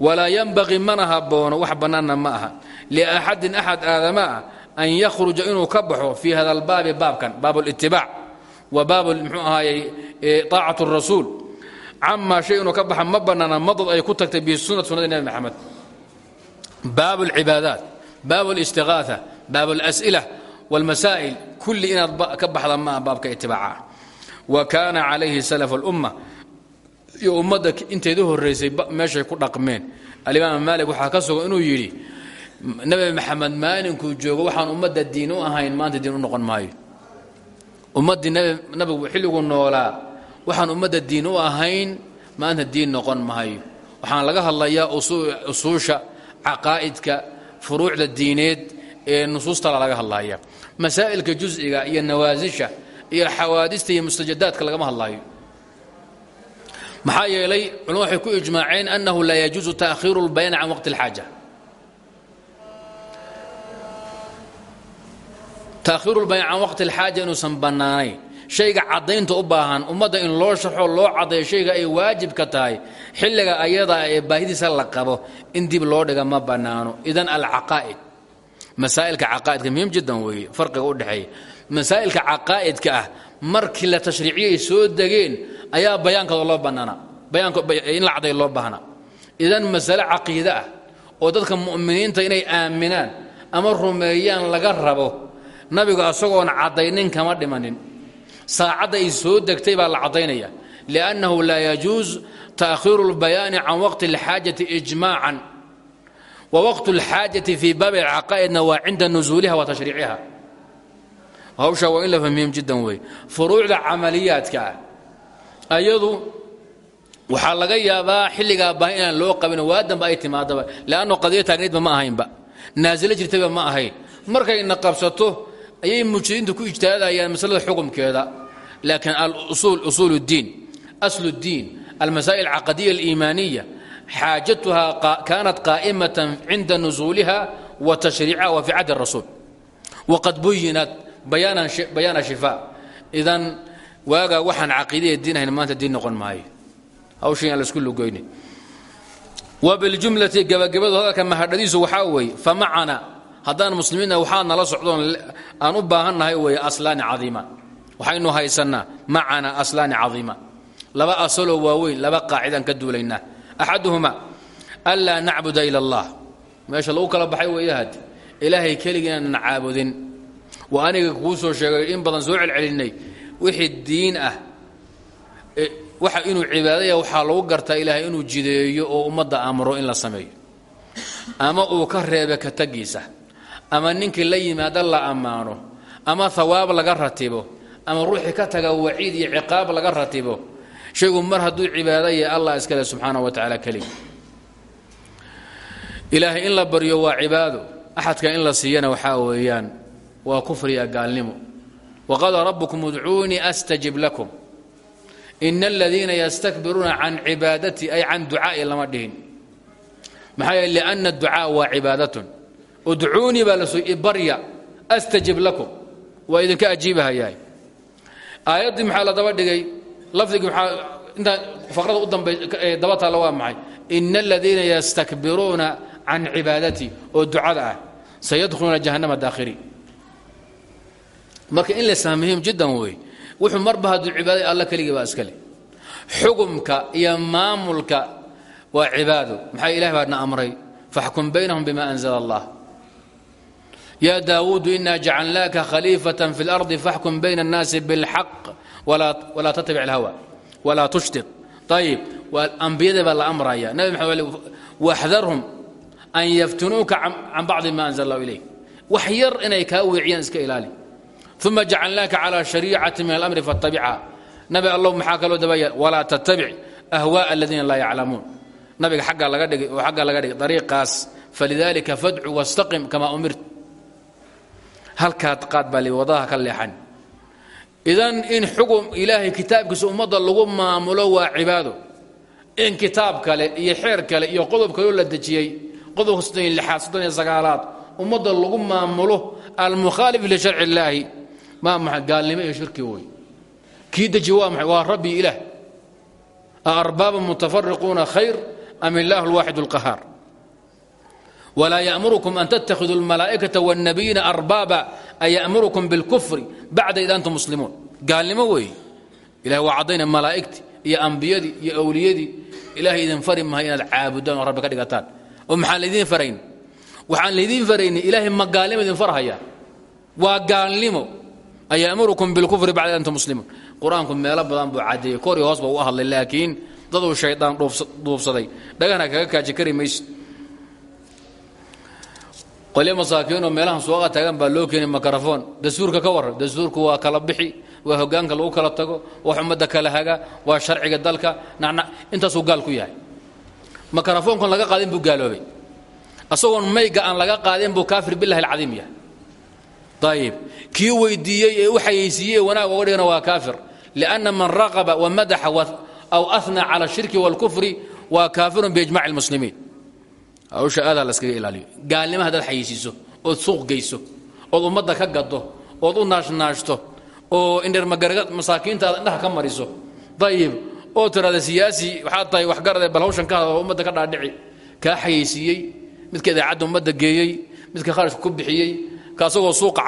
Walaa yanbaqii mana haboono wax bannaanna ma aha. Liaxadin axad aadama ah an yakhruja inuu ka baxo hada albaabi baabkan baab litibaac wa baab mxuu ahaayey aacat rasuul. Camaa shay ma bannaana madad ay ku tagtay bisunat sunnadii nebi maxamed. Baab lcibaadaat baab listiaaa baab اlas'ila wاlmasaa'il kulli inaad ka baxda maaha baabka itibaaca wa kaana calayhi salaf اlumma iyo ummadda inteedu horraysay meeshay ku dhaqmeen alimaam maalik waxaa ka sugan inuu yidhi nebi maxamed maalinkuu joogo waxaan ummadda diin u ahayn maanta diin u noqon maayo ummaddii nabigu xilliguu noolaa waxaan ummadda diin u ahayn maanta diin noqon maayo waxaan laga hadlayaa usuusha caqaa'idka furuucda diineed ee nusuustala laga hadlaya masaa'ilka jus'iga iyo nawaasisha iyo xawaadista iyo mustajadaadka lagama hadlaayo maxaa yeelay culmadu waxay ku ijmaaceen annahu laa yajuusu taakhiiru اlbayaan can waqti اlxaaja taakhiiru lbayaan can waqti اlxaaja inuusan bannaanayn shayga caddaynta u baahan ummadda in loo sharxo loo caddayo shayga ay waajibka tahay xilliga ayadaa ee baahidiisa la qabo in dib loo dhiga ma bannaano idan alcaqaa'id masaa'ilka caqaa'idka muhiim jiddan weeye farqiga u dhexeeya. Masaa'ilka caqaa'idka ah markii la tashriiciyay soo degeen ayaa bayaankooda loo bannaanaa bayaankin la cadday loo baahnaa idan masale caqiide ah oo dadka mu'miniinta inay aaminaan ama rumeeyaan laga rabo nabigu asagoon caddaynin kama dhimanin. Saacadda ay soo degtay baa la caddaynaya. Liannahu laa yajuus taakhiiru اlbayaani can waqti اlxaajati ijmaacan wa waqtu اlxaajati fii baabi alcaqaa'idna waa cinda nusuuliha wa tashriiciha hawshaa waa in la fahmiyem jiddan wey furuucda camaliyaadka ah ayadu waxaa laga yaabaa xilligaa baahi inaan loo qabin waa danba ay timaadaba leanno qadiyo taagnaydba ma ahaynba naasilo jirtayba ma ahayn markayna qabsato ayay mujtadiintu ku ijtihaadayaan masalada xukumkeeda laakiin usuul اddiin aslu اddiin almasaa'il alcaqadiya aliimaaniya xaajatuha kaanat qaa'imatan cinda nusuuliha wa tashriiciha wa fi cahdi الrasuul waqad buyinat bayaana shifaa idan waagaa waxaan caqiidaya diin ahayn maanta diin noqon maayo hawshan aan la isku lugoyni wabiljumlati gabagabadu hadalka mahadhadiisu waxaa weeye famacana haddaan muslimiinna waxaa nala socdoon aan u baahannahay weeye aslaani cadiimaan waxaynu haysannaa macana aslaani cadiimaan laba asaloo waaweyn laba qaacidaan ka duulaynaa axaduhuma anlaa nacbuda ila allah meesha lagu kala baxay weeyahad ilaahay keligii inaanan caabudin waa aniga kuu soo sheegay in badan soo celcelinay wixii diin ah waxa inuu cibaadaya waxaa lagu gartaa ilaahay inuu jideeyo oo ummadda amro in la sameeyo ama uu ka reebe ka tagiisa ama ninkii la yimaada la ammaano ama hawaab laga ratibo ama ruuxii ka taga waciid iyo ciqaab laga ratibo shaygu mar hadduu cibaado yahay allah iskale subxaana wa tacaala keligi ilaahay in la baryo waa cibaado. Axadka in la siiyana waxaa weeyaan waa kufriya gaalnimo. Waqala rabbukum udcuunii astajib lakum. Ina aladiina yastakbiruuna can cibaadati ay can ducaa'i lama dhihin. Maxaa yeele lianna adducaa waa cibaadatun. Udcuunii baa la soo barya astajib lakum. Waa idinka ajiibahayaay aayaddii maxaa la daba dhigay lafdigii maxaa intaa faqrada u dambay daba taalla waa maxay ina aladiina yastakbiruuna can cibaadati oo ducada ah sayadkhuluuna jahannama daakhiriin marka in la saa muhiim jiddan wey wuxuu marba hadduu cibaada alla keligii baa iskale xugumka iyo maamulka waa cibaado maxaa ilahi baa na amray faxkum baynahum bima anzla allah ya daawuudu ina jacalnaaka khaliifة fi اlarضi faxkum bayna الnaasi bاlxaq walaa tattabic alhawa. Walaa tushtiq. Ayib ambiyada baa la amraya. Nabi maxamed waxdarhum an yaftinuuka can bacdi ma anzal allahu ilayk. Wax yar inay kaa weeciyaan iska ilaali. Uma jacalnaaka calى shariicati min alamri fatabichaa nabi allow maxaa kaloo dabayaal walaa tattabic ahwaءa aladiina laa yaclamuun. Nabiga aggaa laga dhigay oo aggaa laga dhigay ariiqaas falidaalika fadcu wastaqim kamaa umirt. Halkaad qaad baa li wadaha ka leexan idan in xugum ilaahay kitaabkiisa ummadda lagu maamulo waa cibaado. In kitaab kale iyo xeer kale iyo qodob kaloo la dejiyey qodobka soddon iyo lixaad soddon iyo sagaalaad ummadda lagu maamulo almukhaalif lisharci illaahi ma maa gaalnimo iyo shirki wey kii deji waa maxay? Waa rabbi ilaah. Aarbaaba mutafariquuna khayr am illah alwaaxid اlqahaar wlaa yأmurukum an ttakiduu اlmalaa'ikaةa wالnabiyiina arbaaba an yأmurukum bاlkufri bacda id antum muslimuun gaalnimo weeye ilahay waa caddayna malaa'igtii iyo ambiyadii iyo awliyadii ilahay idin fari mahay inaad caabudaan oo rabbi ka dhigataan oo maxaan laydiin farayn waxaan laydiin farayni ilahay ma gaalnimo idin farhaya waa gaalnimo an yأmurukum bاlkufri bacda id antum muslimuun qur-aanku meelo badan buu cadeeyey kor iyo hoos ba u hadlay laakiin daduu shaydaan duubsaday dhagana kaga kaaji kari maysid qolyo masaakiinoo meelahan suuqa taagan baa loo keenay mikrofon dastuurka ka warran dastuurku waa kala bixi waa hogaanka lagu kala tago wax ummadda kala haga waa sharciga dalka. Intaasuu gaal ku yahay. Mikrofoonkan laga qaadin buu gaaloobay. Asagoon mayga aan laga qaadin buu kaafir billahi alcadiim yahay. Ayib kii weydiiyey ee u xayeysiiyey wanaag oga dhigana waa kaafir. Lianna man raqaba wa madaxa aw anaa cala ashirki wاlkufri waa kaafirun biijmac اlmuslimiin hawsha aadaa la iskaga ilaaliyo. Gaalnimo haddaad xayisiiso ood suuq geyso ood ummadda ka gado ood u naashnaashto oo indhermagarga masaakiinta aad ka mariso. Ayib oo tiraada siyaasi waxaad tahay waxgarade bal hawshan ka hada oo ummadda ka dhaadhici kaa xayeysiiyey midka idaacadda ummadda geeyey midka kharashka ku bixiyey ka asagoo suuqa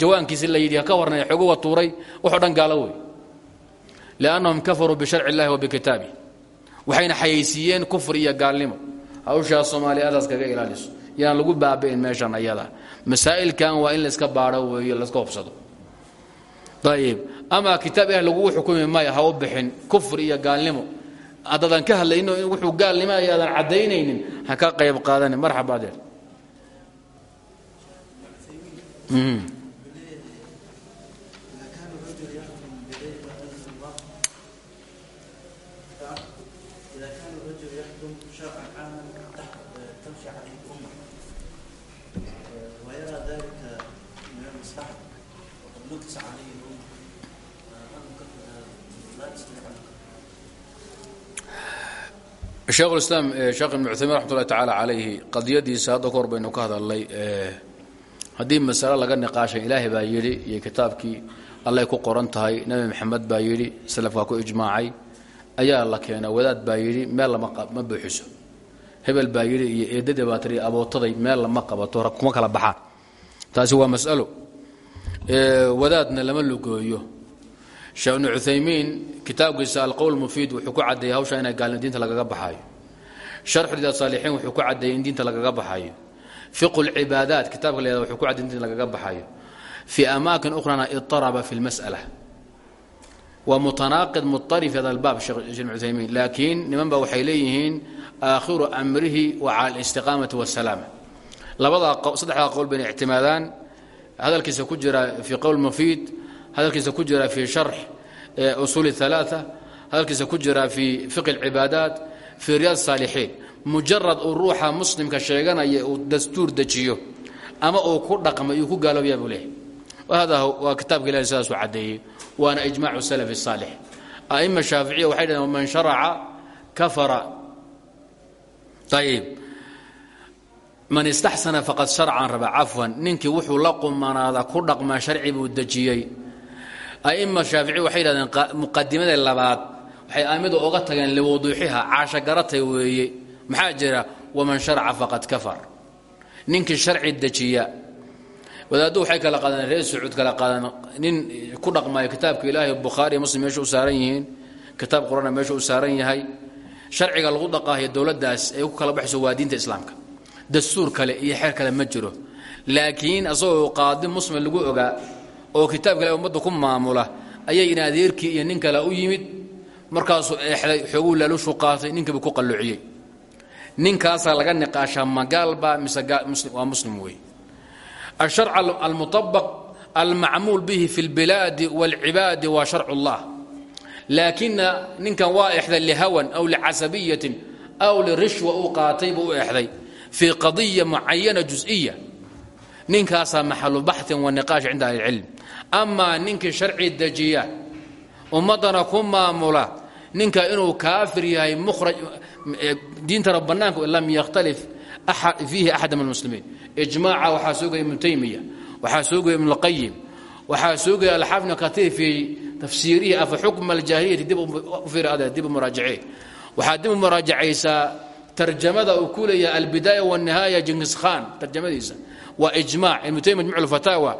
jawaankiisi la yidhi ka warnaya xoguga tuuray waxoo dhan gaalo wey liannahum kafaruu bisharci illahi wa bikitaabih waxayna xayeysiiyeen kufr iyo gaalnimo hawshaas soomaaliya adaas kaga ilaaliso. Yaan lagu baabi'in meeshan ayada. Masaa'ilkan waa in layska baadho weeyo layska hubsado. Ayib ama kitaab ilah lagugu xukumi maya ha u bixin kufr iyo gaalnimo. Haddaadan ka hadlayno in wuxuu gaalnimo ayaadan caddaynaynin ha ka qayb qaadanin. Marxaba adeer sheekhulislaam sheekh ibnu cuthaymiin raxmat ullahi tacaala calayhi qadiyadiisa hadda ka hor baynu ka hadalnay haddii masale laga niqaashay ilaahay baa yidhi iyo kitaabkii allay ku qoran tahay nebi maxamed baa yidhi salafkaa ku ijmaacay ayaa la keena wadaad baa yidhi meel lama buuxiso. Hebel baa yidhi iyo eedadii baa tiri abootaday meel lama qabato kuma kala baxaan. Taasi waa mas'alo. Wadaadna lama lugooyo sheekh ibnu cuthaymiin kitaabkiisa alqowl mufiid wuxuu ku caddeeyey hawsha inay gaalin diinta lagaga baxaayo sharxu ridaad saalixiin wuxuu ku caddeeyey in diinta lagaga baxayo. Fiqu lcibaadaat kitabka la yhahda wuxuu ku caddeey in diinta lagaga baxayo. Fii amaakin ukhrana idaraba fi lmas'ala waa mutanaaqid muطarif hada albaab sheekh ibnu cuthaymiin. Laakiin niman ba waxay leeyihiin aakhiru amrihi wa cala alistiqaamati waasalaama labadaa saddexdaa qowl bayna ictimaadaan. Hadalkiisa ku jira fii qowl mufiid hadalkiisa ku jira fii sharx usuul الثalaaثة hadalkiisa ku jira fii fiqi اlcibaadaat fii riyaad الsaalixiin mujarad uu ruuxa muslimka sheeganaya uu dastuur dejiyo ama uu ku dhaqmo iyuu ku gaaloobayaa buu leehay hada waa kitaabka ilahi sidaasuu caddeeyey waana ijmac salaf الsaalix aئma shaaficiya waxay dhaheen man sharaca kafara ayib man istaxsana faqad sharcan raba cafwan ninkii wuxuu la qumanaada ku dhaqmaa sharci buu dejiyey aima shaafici waxay yidhahdeen muqadimada labaad waxay aamadu oga tageen liwuduuxiha caasho garatay weeye. Maxaa jira? Waman sharaca faqad kafar. Ninkii sharci dejiya. Wadaaddu waxay kala qaadeen reer sacuud kala qaadeen. Nin ku dhaqmaayo kitaabka ilaahay bukhaari muslim meesha u saaran yihiin kitaab qurana meesha u saaran yahay. Sharciga lagu dhaqaayo dowladdaas ay ku kala baxayso waa diinta islaamka. Dastuur kale iyo xeer kale ma jiro. Laakiin asagoo qaadi muslim lagu ogaa oo kitaabka ilahay ummadda ku maamula ayay in adeerkii iyo nin kale u yimid markaasuu eexday xooguu laalushu qaatay ninkiibu ku qalluuciyey ninkaasaa laga niqaashaa magaalba mise waa muslim weeye الشharc almuطabq almacmuul bihi fi اlbilaadi wاlcibaadi waa sharc اllah laakina ninkan waa exday lihawan aw licasabiyatin aw lirishwa uu qaatay buu u exday fii qadiya mucayana juز'iya ninkaasaa maxalu baxin wa niqaash cinda ahli اlcilm amaa ninkii sharci dejiya ummaddana ku maamula ninka inuu kaafir yahay mukhraj diintana bannaanka lam yakhtalif fiihi axad min almuslimiin. Ijmaaca waxaa soo gaya ibnu taymiya waxaa soo gaya ibnuqayim waxaa soo gaya alxaafid ibnu katiir fii tafsiirihi afa xukma aljaahiliyati dib u fiir ade dib u muraajacee waxaa dib u muraajacaysaa tarjamada uu ku leeyahay albidaaya wاnihaaya jingis khan tarjamadiisa. Waa ijmac ibnu taymiya jimc lfataawa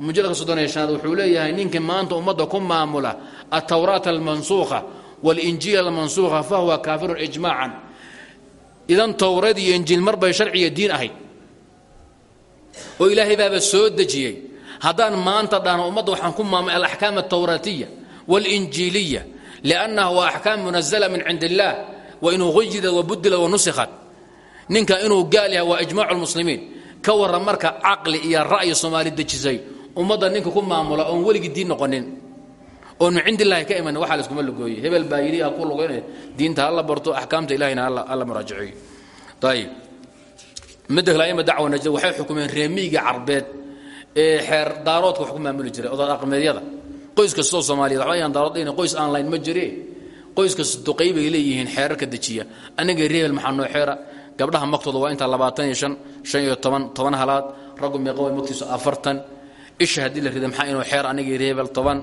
mujaladka soddon iyo shanaad wuxuu leeyahay ninkii maanta ummadda ku maamula altawraat almansuukha walinjiil almansuukha fahuwa kaafirun ijmaacan. Idan towrad iyo injiil mar bay diin ahayd. Oo ilaahay baaba soo dejiyey. Haddaan maanta dhahno ummadda waxaan ku maamulay alaxkaam altawraatiya waاlinjiiliya liannaha waa axkaam munazala min cindi illaah wain uquyida wabudila wanusikhat ninka inuu gaal yahay waa ijmacu lmuslimiin ka warran marka caqli iyo ra'yi soomaali dejisay ummadda ninka ku maamula oon weligii diin noqonin oon min cindi illahi ka iman waxa la iskuma lugooye hebel baa yidhi ha ku lugoyna diinta hala barto axkaamta ilahina hala muraajaceeyo ayib midda kale aima dacwa najda waxay xukumeen reemiyiga carbeed ee xeer daaroodka wax ku maamuli jiray odaad aqmeedyada. Qoys kastoo soomaaliyeed waxba ayaan daarood dhihina qoys aan layn ma jire qoyska duqay bay leeyihiin xeerarka dejiya. Aniga reebel maxaa xeera gabdhaha magtooda waa intaa labaatan iyo halaad raggu meeqa way magtiisu afartan isha haddii la rida maxaa inuu xeer anigii reebel toban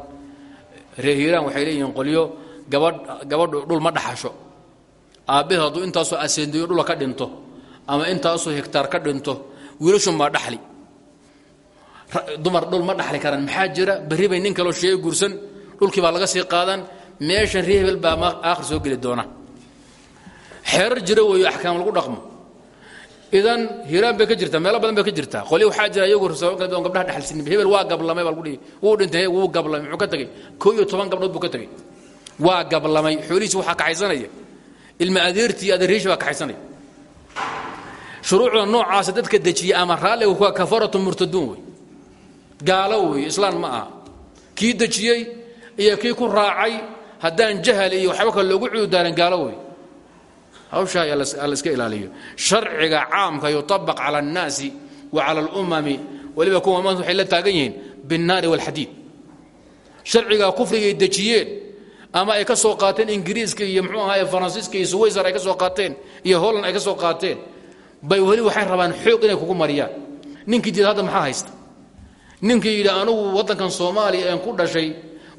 reer hiiraan waxay leeyihiin qolyo gabadh gabadhu dhul ma dhaxasho. Aabbaheed hadduu intaasoo asendiyo dhula ka dhinto ama intaasoo hegtaar ka dhinto wiilashun baa dhaxli. Dumar dhul ma dhaxli karaan. Maxaa jira? Berri bay nin kaloo sheega guursan dhulkii baa laga sii qaadan meeshan reebel baa aakhir soo geli doona. Xeerar jira weeyo axkaam lagu dhaqmo idan hiiraan bay ka jirtaa meelo badan bay ka jirtaa. Qoli waxaa jira iyagu on gabdhaha dhexalsinin hebel waa gablamay baa lagu dhihi wuu dhintay wuu gablamay muxuu ka tegey koo iyo toban gabdhood buu ka tegey waa gablamay. Xoolihiisi waxaa kaxaysanaya. Ilma adeertii adeerihiisi baa kaxaysanaya. Shuruucda noocaasa dadka dejiya ama raalliga kuwa kafaratu murtaduun wey. Gaalo wey islaan ma aha. Kii dejiyey iyo kii ku raacay haddaan jahal iyo waxba kale loogu cudurdaaran gaalo wey hawshaa la iska ilaaliyo sharciga caamka yuطabaq cala الnaasi wa cala اlumami waliba kuwa maanta waxay la taagan yihiin biالnaari wاlxadiid sharcigaa kufrigay dejiyeen ama ay ka soo qaateen ingiriiska iyo mxuu ahaay faransiiska iyo suwaysar ay ka soo qaateen iyo holland ay ka soo qaateen bay weli waxay rabaan xoog inay kugu mariyaan ninkii diida hadda maxaa haysta ninkii yidhi anugu waddankan soomaaliya een ku dhashay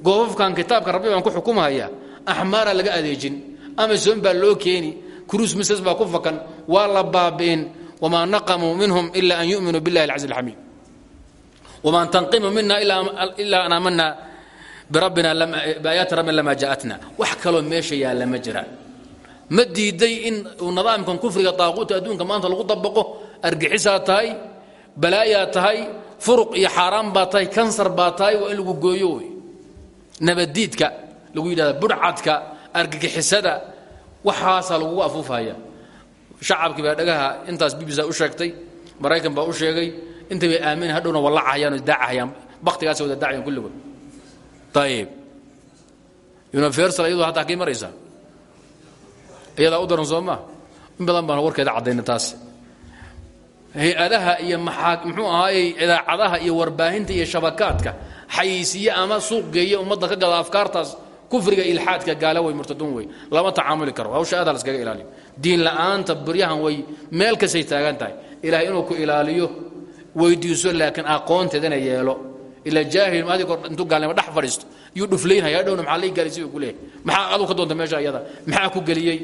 goobabkan kitaabka rabbi baan ku xukumhaya axmaara laga adeejin amazon baa loo keeni cruis misrs baa ku fakan waa la baabi'in wamaa naqamuu minhum ila an yu'minuu billahi alcaziz alxamiid wamaa tanqimu mina ilaa an aamana biaayaati rabbina lama jaa'atna wax kaloo meesha yaalla ma jiraan ma diiday in nidaamkan kufriga daaquuta adduunka maanta lagu dabaqo argixisaa tahay balaayaa tahay furuq iyo xaaraan baa tahay kansar baa tahay waa in lagu gooyo nabadiidka lagu yidhahda budhcadka argagixisada waxaasaa lagugu afuufhaya shacabkii baa dhagaha intaas bbisa u sheegtay maraykan baa u sheegay intay bay aamin hadhowna wallacahayaan oo daacahayaan baktigaas wada dacayan kulligood ayib universal iyadu hataa kay maraysaa iyadaa u daran soo maa in badan baan warkeeda caddayna taas. Hay'adaha iyo maxaa muxuu ahaayey idaacadaha iyo warbaahinta iyo shabakaadka xayeysiiye ama suuq geeya ummadda ka gada afkaartaas kufriga ilxaadka gaala way murtaduun wey lama tacaamuli karo. Hawsha aada la iskaga ilaaliyo diin la'aanta buryahan way meel kastay taagan tahay. Ilahay inuu ku ilaaliyo weydiiso laakiin aqoonteedana yeelo. Ila jaahil adigoo intuu gaalnimo dhex fadhiisto yuu dhuflaynhaya hadhowna maxaa lay ku leeyahay? Maxaa aduu ka doonta meesha iyada? Maxaa ku geliyey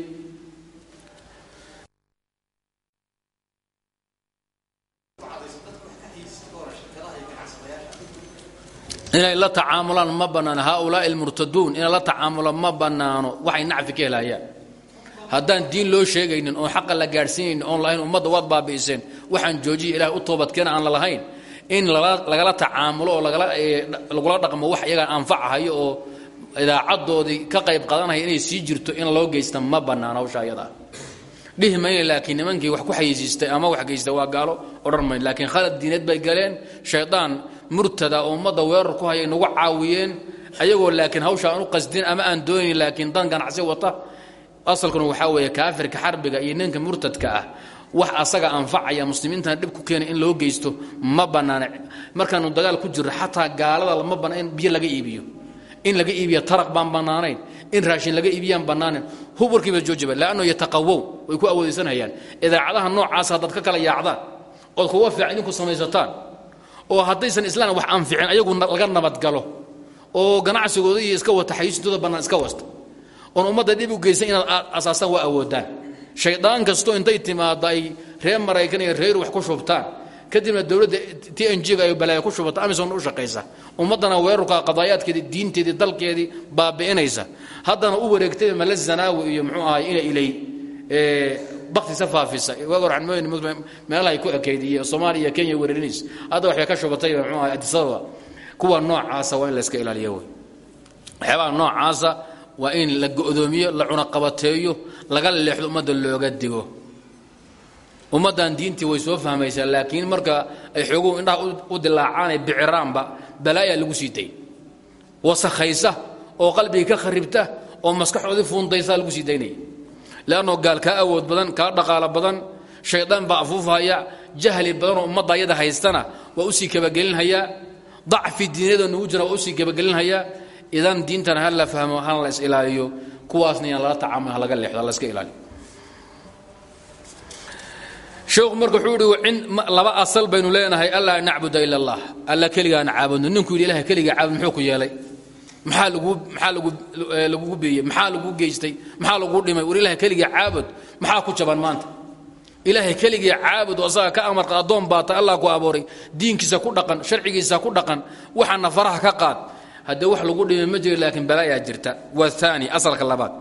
inay la tacaamulaan ma bannaano haaulaai almurtaduun inay la tacaamulaan ma bannaano waxay nacfi ka helayaan. Haddaan diin loo sheegaynin oon xaqa la gaadhsiinaynin oon lahayn ummadda waad waxaan joojiya ilahay u toobadkeena aan la lahayn. In lagala tacaamulo oo lagula dhaqmo wax iyagaa anfacahayo oo idaacaddoodii ka qayb qadanaya inay sii jirto in loo geysta ma bannaano hawsha ayadaa laakiin nimankii wax ku xayisiistay ama wax geysta waa gaalo odhan mayn laakiin khalad diineed bay galeen shaydaan murtada oo ummadda weerar ku haya nagu caawiyeen ayagoo laakiin hawsha aan u qasdin ama aan doonayn laakiin dan ganacsi wata. Asalkuna waxaa weeye kaafirka xarbiga iyo ninka murtadka ah wax asaga anfacaya muslimiintana dhib ku keenay in loo geysto ma bannaana markaanu dagaal ku jirro xataa gaalada lama bannaa in biyo laga iibiyo. In laga iibiya taraq baan bannaanayn in raashin laga iibiyaan bannaanan hub warkiiba joojiba laanno yataqawow way ku awoodaysanayaan idaacadaha noocaas haddaad ka yaacdaan. Ood kuwa fiican idinku samaysataan oo haddaysan islaan wax anficin ayagu laga nabadgalo oo ganacsigooda iyo iska wata xayisintooda bannaan iska wasta. Oon ummadda dhib u geysan inaad asaasaan waa awoodaan. Shaydaan kastoo intay timaadda reer maraykan iyo reer wax ku shubtaan kadibna dowladda t ay balaaya ku shubata amisom u shaqaysa. Ummaddana weerarka qadaayaadkeedii diinteedii dalkeedii baabi'inaysa. Haddana u wareegtay male iyo muxuu ahay ina ilay baktisa faafisa. Meelahay ku ekayd iyo soomaaliya kenya weerarinaysa hadda waxbay ka shubatay ahay adisababa kuwa noocaasa waa in la iska ilaaliyo wey waxyaabaha noocaasa waa in la go'doomiyo la cunaqabateeyo laga leexdo ummadda looga digo. Ummaddan diintii way soo fahmaysaa laakiin marka ay xooguhu indhaha u dilaacaanay biciraanba balaayaa lagu sii day. Wasakhaysa oo qalbiga ka kharibta oo maskaxoodii fuundaysa lagu sii leannoo gaal kaa awood badan kaa dhaqaalo badan shaydaan baa afuufhaya jahli badanoo ummadda ayada haystana waa u sii kabagelinhayaa dacfi diiniyadoo nugu jira waa u sii kabagelinhayaa idan diintana ha la fahmo hana la is ilaaliyo kuwaasna yaan lala tacaamul ha laga leexdo ha laska ilaaliyo. Sheekhu marka wuxuu ihi laba asal baynu leenahay anlaa nacbuda ila allah alla keligaan caabudno ninkuu yidhi ilaha keligaa caabud muxuu ku yeelay maxaa lagu lagugu beeyey? Maxaa lagu geystay? Maxaa lagu dhimay? War ilaha keligaa caabud maxaa ku jaban maanta? Ilaahay keligii caabud asaga ka amarka addoon baata allah ku abooray. Diinkiisa ku dhaqan sharcigiisa ku dhaqan waxaana faraha ka qaad. Haddee wax lagu dhimay ma jiro laakiin balaayaa jirta. Waani asalka labaad.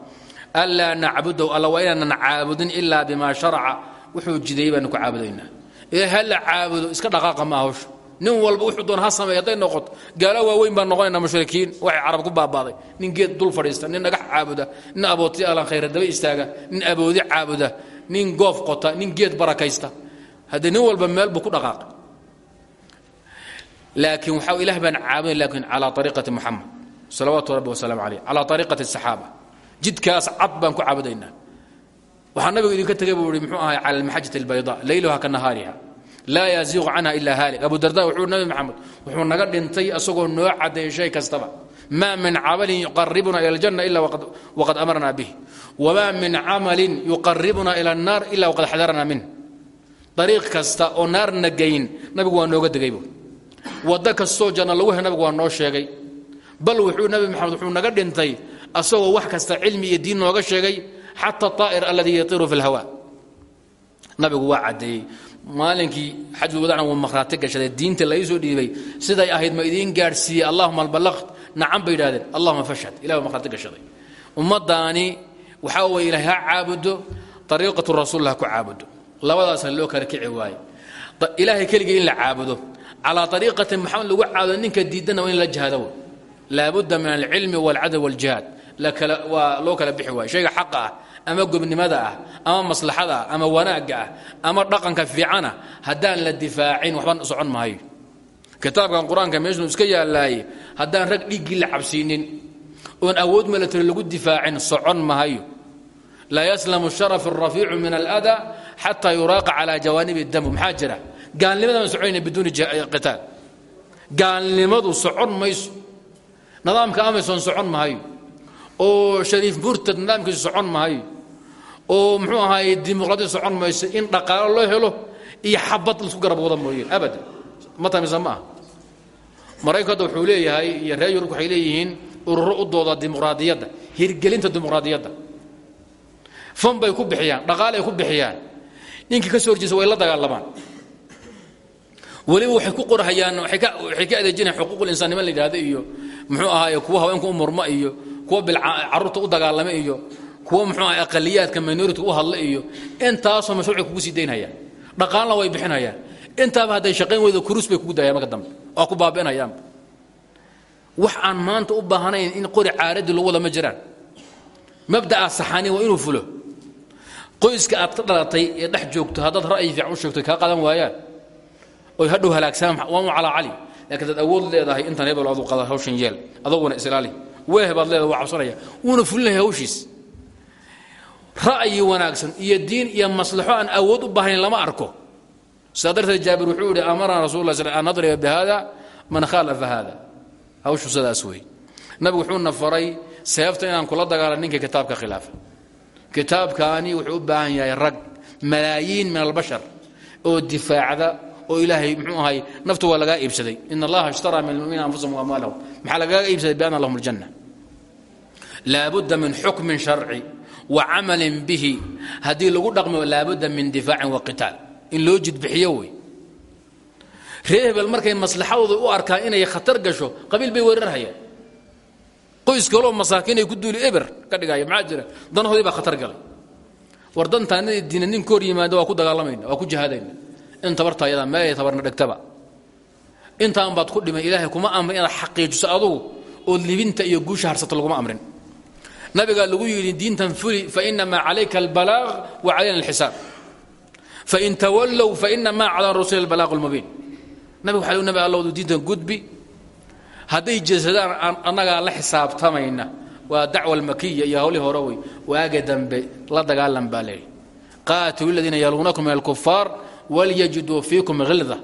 Anlaa nacbudahu alla waa inaanan caabudin ilaa bimaa sharaca. Wuxuu jideeyey ku caabudaynaa. Ilahay ha la caabudo iska dhaqaaqa ma hawsha nin walba wuxuu doon ha sameey hadday noqoto gaalo waaweyn baan noqonaynaa mushrikiin. Waxay carab ku baabaaday. Nin geed dul fadhiista nin dhagax caabuda nin abooti alan khayra daba istaaga nin aboodi caabuda nin goof qota nin geed barakaysta. Haddee nin walba meel buu ku dhaqaaqay laakiin waxaa ilah baan caabuday laakiin calaa ariiqati muxamed salawaatu rabbi wasalaamu caleyh calaa ariiqati asaxaaba jidkaas cad baan ku caabudaynaa. Waxaa nabigu idinka tegay buu ihi muxuu ahay cala almaxajati albayda layluha ka nahaariha laa yaziiqu canha ilaa haalik. Abu darda wuxuu nabi maxamed wuxuu naga dhintay asagoo noo cadeeyay shay kastaba. Maa min camalin yuqaribuna ila aljanna ila waqad amarna bih. Wamaa min camalin yuqaribuna ila annaar ila waqad xadarna minh dariiq kasta oo naarna geyn nabigu waa nooga degay buu. Waddo kastoo janna lagu he waa noo sheegay. Bal wuxuu nabi maxamed wuxuu naga dhintay asagoo wax kasta cilmi iyo diin nooga sheegay xata aa'ir aladii yatiiru fi lhawa nabigu waa caddeeyey maalinkii xajulwadacna wuu makhraati gashaday diinta lai soo dhiibay. Siday ahayd ma idiin gaadhsiiyey allahuma alballaqt. Nacan bay yidhahdeen allahuma fashhad. Ilah gashaday. Ummaddaani waxaa weeye ilahay ha caabudo ariiqatu rasuul ku caabudo. Labadaasna loo kala kici waaye. Ilaahay keligii in la caabudo. Calaa ariiqati maxamed lagu caabudo ninka diidana waa in la jihado wey laabudda min alcilmi walcadl waljihaad. Waa loo kala bixi waayo shayga xaqa ah ama gobnimada ah ama maslaxada ah ama wanaagga ah ama dhaqanka fiicana haddaan la difaacin waxba socon maayo kitaabkan qur'aanka iska yaallaaye haddaan rag dhiiggii la cabsiinin oon awood milatari lagu difaacin socon mahayo laa yaslamu sharaf arafiicu min alada xataa yuraaqa calaa jawaanibi damu maxaa jira? Gaalnimadaan soconayna biduuni qitaal. Gaalnimadu socon mayso. Nidaamka amazon socon mahayo oo shariif murtad nidaamkiisu socon mahayo oo muxuu ahaay dimuqraadi socon mayso in dhaqaalo loo helo iyo xabad la isku garab wada mooyeen abadan. Ma tamisa ma ah maraykanka wuxuu leeyahay iyo reer yurub waxay leeyihiin ururo u dooda dimuqraadiyadda hirgelinta dimuqraadiyadda. Fan bay ku bixiyaan dhaqaale ay ku bixiyaan. Ninkii ka soo horjeesa way la dagaalamaan weliba waxay ku qorhayaan waxay ka adeejinayaan xuquuqul insaannimo la yidhahdo iyo muxuu ahaaye kuwa haweenka u murma iyo kuwa bilcarruurta u dagaalama iyo kuwa muxuu ahay aqaliyaadka minority u hadla iyo intaasoo mashruucay kugu sii daynhayaan dhaqaalna way bixinhayaan intaaba hadday shaqayn weydo kuruus bay kugu daayaan marka dambe ku baabi'inayaanba wax aan maanta u baahnayn in qori caaradii lagu wada ma jiraan. Mabda'a saxaani waa inuu fulo. Qoyska aad ka dhalatay ee dhex joogto haddaad ra'yi fiican u sheegto kaa qadan waayaan. Oy hadhow halaagsanaan waa mu calaa cali laakiin dad awood leedahay intan hebel adu qada hawshan yeel adaguna islaali weeh baad leedahay waa cabsanaya. Wuuna fulinaya hawshiis ra'yi wanaagsan iyo diin iyo maslaxo aan awood u baahnayn lama arko. Sidaa jaabir wuxuu yidhi amarana rasul la sl an nadriba bihada man khaalafa hada hawshu sidaas wey nabigu wuxuuna faray seefta inaan kula dagaala ninka kitaabka khilaafa. Kitaabkaani wuxuu baahan yahay rag malaayiin min albashar oo difaacda oo ilaahay mxuu ahay naftu waa lagaa iibsaday. In allaha ishtaraa min almuminiina anfusahum amwaalahum. Maxaa lagaga iibsaday? Bianna lahum aljanna. Laabudda min xukmin sharci wa camalin bihi. Haddii lagu dhaqmo laabudda min difaacin wa qitaal. In loo jidbixiyo wey. Ree markay maslaxadooda u arkaan inay khatar gasho qabiil bay weerarhayaan. Qoys kaloo masaakiinay ku duuli eber ka dhigaya maxaa jira? Danahoodii baa khatar galay. War dantaanadii diina nin ka hor waa ku dagaalamayna waa ku jihaadayna in tabarta ayadaa meelay tabarna dhegtaba. Intaan baad ku dhimay ilaahay kuma amrin inaad xaqiijiso adugu ood libinta iyo guusha harsato laguma amrin nabigaa lagu yidhi diintan fuli fainamaa calayka albalaaq wa calayna alxisaab. Fain tawallow fainamaa calaa rasuuli albalaaq lmubiin nabig waxa nabi allowdu diintan gudbi hadday jeesadaan annagaa la xisaabtamayna. Waa dacwa almakiya iyo hawlihii hore wey. Waaga dambe la dagaalan baa leeyahy qaatilu ladiina yaluunakum min alkufaar walyajiduu fiikum hilda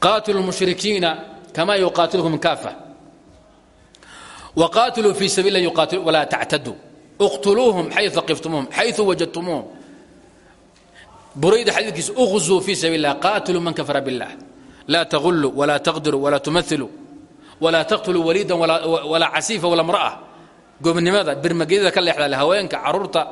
qaatilu lmushrikiina kama yuqaatilukum kaafa waqaatiluu fii sabiil walaa tactaduu اqtuluuhum xayu aqiftumuuhum xayu wajadtumuuhum burayda xadiidkiisa uqzuu fii sabiil lah qaatiluu man kafara biاllah laa taguluu walaa taqdiruu walaa tumailuu walaa taqtuluu waliidan walaa casiifa wala mra'a gobnimada birmagedyada ka leexda haweenka carruurta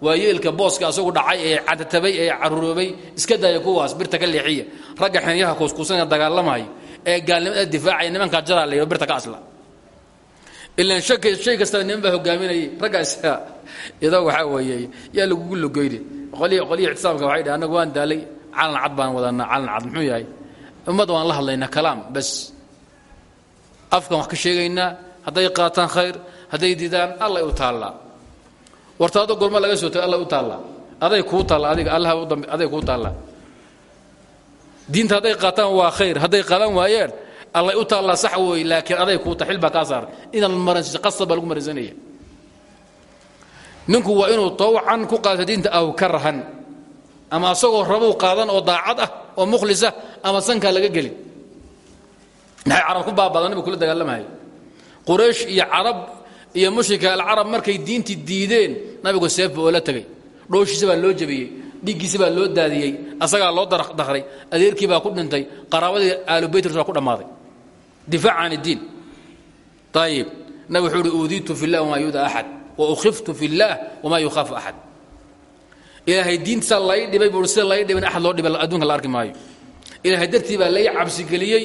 waayeelka booska asagu dhacay ee cadatabay ee caruroobay iska daaya kuwaas birta ka leexiya ragga xenyaha kuuskuusanee dagaalamayo ee gaalnimada difaacaya nimankaa jaraa la birta ka asla ilan shay kastaba niman baa hogaaminayay raggaas iyadoo waxaa weeye yaa lagugu logoyne qolihii ictisaamka waxay dhah annagu waan daalay calan cad baan wadanaa calan cad muxuu yahay? Ummadda waan la hadlaynaa kalaam bas. Afkan wax ka sheegaynaa hadday qaataan khayr hadday didaan allay u taallaa. Wartaado gorma laga soo tagay allay u taallaa. Aday kuu taalla adiga allaha aday kuu taallaa. Diinta hadday qaataan waa khayr hadday qaadan waayeen allay u taallaa sax weeye laakiin aday kuu ta xil baa kaa saaran inaad maransiiso qasab baa lagu ninku waa inuu tawcan ku diinta aw ka rahan. Ama asagoo rabuu qaadan oo daacad ah oo mukhlisah ama sankaa laga gelin. Maxay carab ku baabada nabigu kula dagaalamahay quraysh iyo carab iyo mushrika alcarab markay diintii diideen nabigu seefba oo la tegay dhooshiisa baa loo jebiyey dhiiggiisa baa loo daadiyey asagaa loo dakray adeerkii baa ku dhintay qaraabadii aalubeyt rasul ku dhammaaday difaac can iddiin ayib nabig wuxuu uhi fi llah wamaa yuuda axad wa ukhiftu fi اllah wamaa yukhaafu axad ilaahay diintisaa lay dhibay sida lay dhiban axad loo dhibay adduunka la arki maayo ilaahay dartii baa lay cabsigeliyey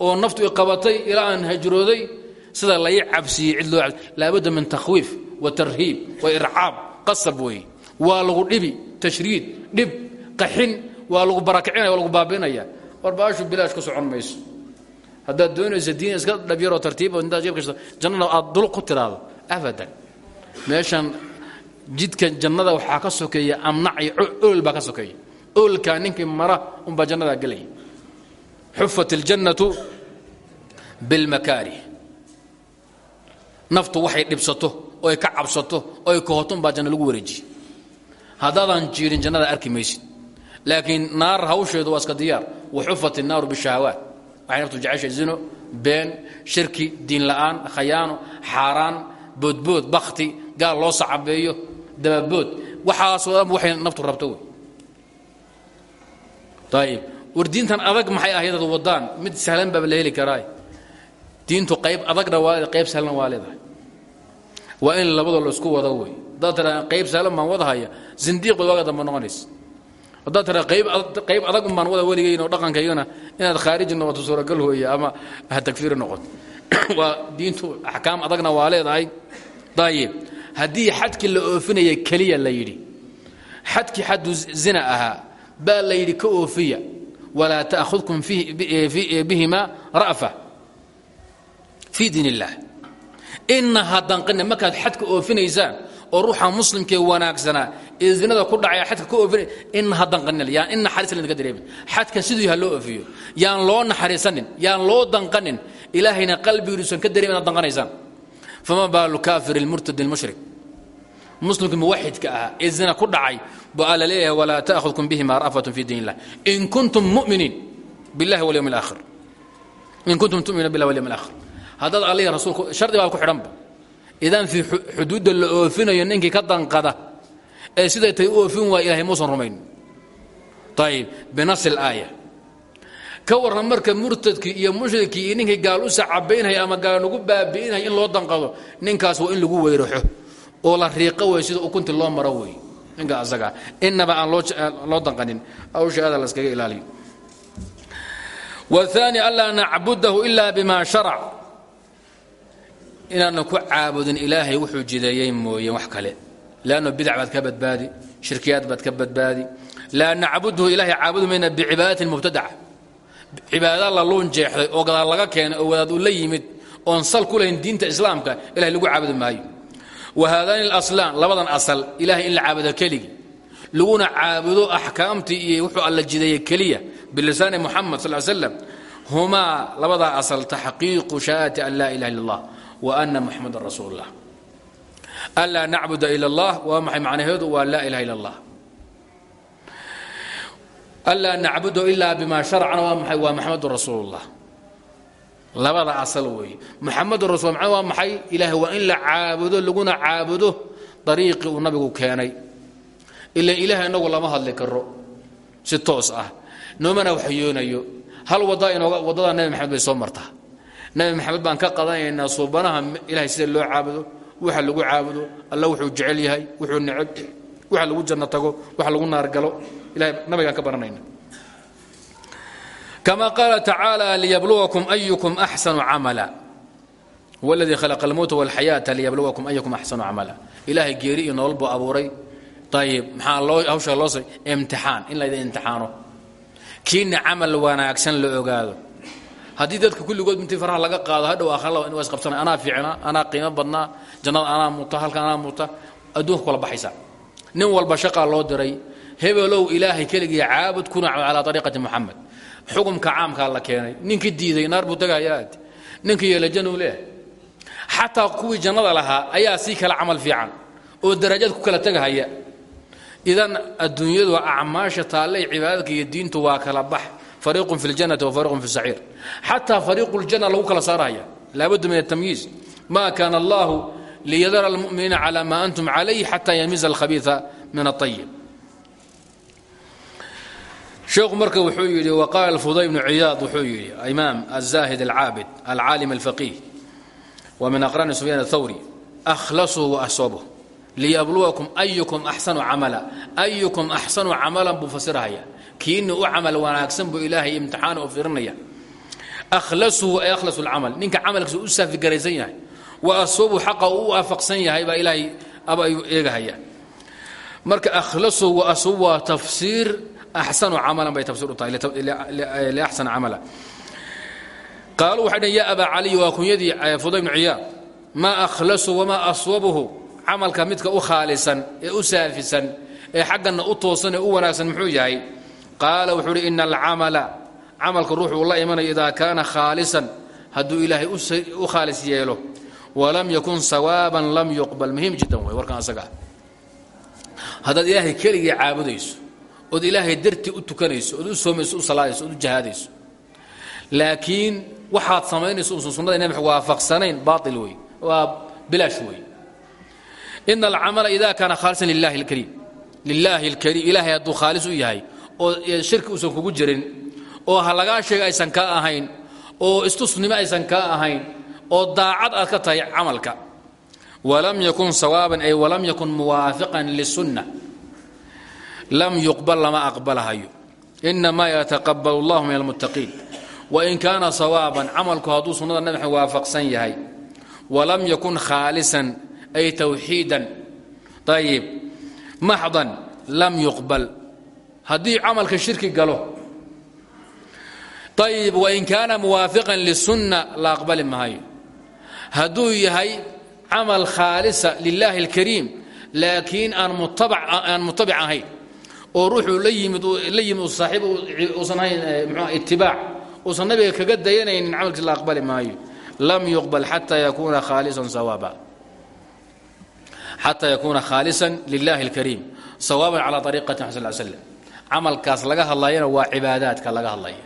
oo naftu i qabatay ilaa aan hajrooday sida lay cabsiyey cid loo laabudda min takhwiif wa tarhiib wa ircaab qasab weeye waa lagu dhibi tashriid dhib qaxin waa lagu barakicinaya waa lagu baabi'inaya war bilaash ku socon haddaad doonayso diin iska dhabyaroo tartiib oo intaad jeebkasta jannada aad dul ku tiraado abadan meeshan jidka jannada waxaa ka sokeeya amnac iyo ool baa ka sokeeya oolkaa ninkii mara unbaa jannadaa gelaya xufat اljannatu biاlmakaarih naftu waxay dhibsato oy ka cabsato oy kahoto unbaa janna lagu wareejiye haddaadan jiirin jannada arki maysid laakiin naar hawsheedu waa iska diyaar waxufat الnaaru bالshahawaat waxay naftu jeceshay zino been shirki diin la'aan khayaano xaaraan boodbood bakti gaal loo sacabeeyo dababood. Waxaasoo dhan waxay naftu rabto wey. Ayib war diintan adag maxay ahaydad wadaan mid sahlan baaba la heli karaa diintu qayb adagna waa qayb sahlan waa leedahay. Waa in labadoo la isku wado wey. Haddaad tiraa qayb sahlan baan wadahaya. Zindiiq baad waaga dambe noqonaysa haddaad tiraa qayb adag un baan wada weligayn oo inaad khaariji noqoto suuragal weeye ama ha tagfiiri noqoto. Waa diintu axkaam adagna waa leedahay. Ayib haddii xadkii la oofinaya keliya la yidhi xadkii xaddu zina ahaa baa la yidhi ka oofiya walaa ta'khudkum bihima ra'fa fii diin illaah ina hadanqina markaad xadka oofinaysaan oo ruuxa muslimkee wanaagsanaa ee ku dhacay adka ka oofina in hadanqanin yaan in naxariis laydinka dareemin. Xadkan siduu ha loo oofiyo yaan loo naxariisanin yaan loo danqanin. Ilaahayna qalbigiiduusan ka dareemin inaad danqanaysaan. Fama baalu kaafiri lmurtadi lmushrik muslimka muwaxidka ahaa ee zina ku dhacay baa la leeyahay walaa taahudkum bihima ra'fatun fi diin in kuntum muminiin billahi walyawmi alaakhir in kuntum tuminuuna billahi walyawmi alaakhir haddaad alla rasuulku shardi baa ku xidhanba idan fii xuduudda la oofinayo ninkii ka danqada ee siday tay u oofin waaya ilahay muusan rumayn. Ayib binas اlaaya ka warran marka murtadkii iyo mushrikii iyo gaal u sacabaynhaya ama gaal nagu baabi'inhaya in loo danqado ninkaas waa in lagu weyraxo. Oo la riiqo wey sida ukunti loo maro wey ninka asagaa inaba aan loo danqanin. Hawsha aada la iskaga ilaaliyo. Waani anlaa nacbudahu ila bima sharac inaana ku caabudin ilaahay wuxuu jideeyey mooye wax kale. Leanno bidac baad ka badbaadi shirkiyaad baad ka badbaadi. Laa nacbudhu ilahay caabudi mayna bicibaadatin mubtadaca cibaada la luun jeexday oo gadaal laga keenay oo wadaad la yimid oon sal ku lahayn diinta islaamka ilahay lagu caabudi maayo. Wa haadaani alaslaan labadan asal ilahay in la caabudo keligi. Laguna caabudo axkaamtii iyo wuxuu alla jideeye keliya bilisaani muxamed sal slam humaa labadaa asal taxqiiqu shahaadati an laa ilaha illa allah wa ana muxamadan rasuul اllah anlaa nacbuda ila allah waa maxay macnaheedu? Waa laa ilaha illa allah anlaa nacbudo ilaa bima sharcana waa maxay? Waa maxamedun rasuul اllah labada asal weeye muxamedun rasul macna waa maxay? Ilaahay waa in la caabudo laguna caabudo dariiqii uu nabigu keenay. Ila ilaah inagu lama hadli karo si toos ah. Noomana waxyoonayo hal wada inooga waddada nabi maxamed bay soo martaa nabi maxamed baan ka qadanaynaa suubanaha ilahay sida loo caabudo waxa lagu caabudo alla wuxuu jecel yahay wuxuu neceb waxa lagu janno tago waxa lagu naargalo ilahay nabigaan ka baranayna. Kama qaala tacaala liyabluwakum ayukum axsanu camala huwa aladii khalaqa almowta walxayaata liyabluwakum ayukum axsanu camala ilaahay geeri iyo nolol buu abuuray. Ayib maxaa loo hawsha loo say imtixaan. In layda imtixaano. Kiina camal wanaagsan la ogaado haddii dadka kulligood intii faraha laga qaado hadhow aakhirada in waa isqabsana anaa fiicnaa anaa qiimo badnaa jannada anaa muta halkan anaa muta adduunka kula baxaysa. Nin walba shaqaa loo diray hebelow ilaahay keligii caabud kuna calaa ariiqati muxamed xukumka caamkaa la keenay ninkii diiday naar buu tagahayaad ninkii yeela januu leehay xataa kuwii jannada lahaa ayaa sii kala camal fiican oo darajaad ku kala tegahaya idan adduunyadu acmaasha taallay cibaadadka iyo diintu waa kala bax fariiqun fi ljannati wa fariiqun fi saciir xataa fariiqu ljanna lagu kala saarahaya laabudda min atamyiiz ma kaana allahu liyadara almu'miniina cala ma antum calayh xata yamiza alkhabiia min aayib sheekhu marka wuxuu yidhi waqaala alfuday bnu ciyaad wuxuu yidhi imaam alzaahid alcaabid alcaalim alfaqiih wa min aqrani sufyaan athawri akhlasuu wa aswabuh liyabluwakum ayukum axsanu camala ayukum axsanu camalan buu fasirahaya kiini u camal wanaagsan buu ilaahay imtixaan u firinaya. Ahlasuhu ay akhlasu lcamal ninka camalkiisa u saafigaraysan yahay wa aswabu xaqa u waafaqsan yahay baa ilaahay aba ayuu eegahaya. Marka akhlasuhu wa aswabu waa tafsiir axsanu bay tafsiir u tahay liaxsana camala. Qaaluu waxay dhhen ya abaa caliy waa kunyadii fuday bnu ciyaad maa akhlasu wamaa aswabuhu? Camalka midka u khaalisan ee u saafisan ee xagganna u toosan ee u wanaagsan muxuu yahay qaala wuxuu uhi ina alcamala camalka ruuxuu la imanayo idaa kaana khaalisan hadduu ilaahay u khaalis yeelo walam yakun sawaaban lam yuqbal. Muhiim jiddan wey warkan asaga ah. Haddaad ilaahay caabudayso ood ilaahay dartii u tukanayso ood u soomayso u salaadayso ood u jahaadayso laakiin waxaad samaynayso uusan sunnada nabi waafaqsanayn baail wey waa bilaash wey ina alcamala ida kaana khaalisan lilahi اlkariim lilaahi اlkariim ilaahay hadduu khaalis u yahay oo shirki uusan kugu jirin oo ha lagaa aysan kaa ahayn oo istusnimo aysan kaa ahayn oo daacad aad ka tahay camalka. Walam yakun sawaaban ay walam yakun muwaafiqan lisunna lam yuqbal lama aqbalahayo. Inamaa yataqabal اllahu min almuttaqiin wain kaana sawaaban camalku hadduu sunnada nabi maxamed waafaqsan yahay. Walam yakun khaalisan ay tawxiidan. Ayib maxdan lam yuqbal haddii camalka shirki galo ayib wain kaana muwaafiqan lisunna la aqbali maayo hadduu yahay camal khaalisa lilaahi اlkariim laakiin aan mutabic ahayn oo ruuxuu la yimid la yimid saaxiib uusan ahayn mxua itibaac uusan nabiga kaga dayanaynin camalkiis la aqbali maayo lam yuqbal xata yakuuna khaalisan sawaaba xata yakuuna khaalisan lilahi اlkariim sawaaban calى ariiqati mxad sl slm camalkaas laga hadlayana waa cibaadaadka laga hadlaya.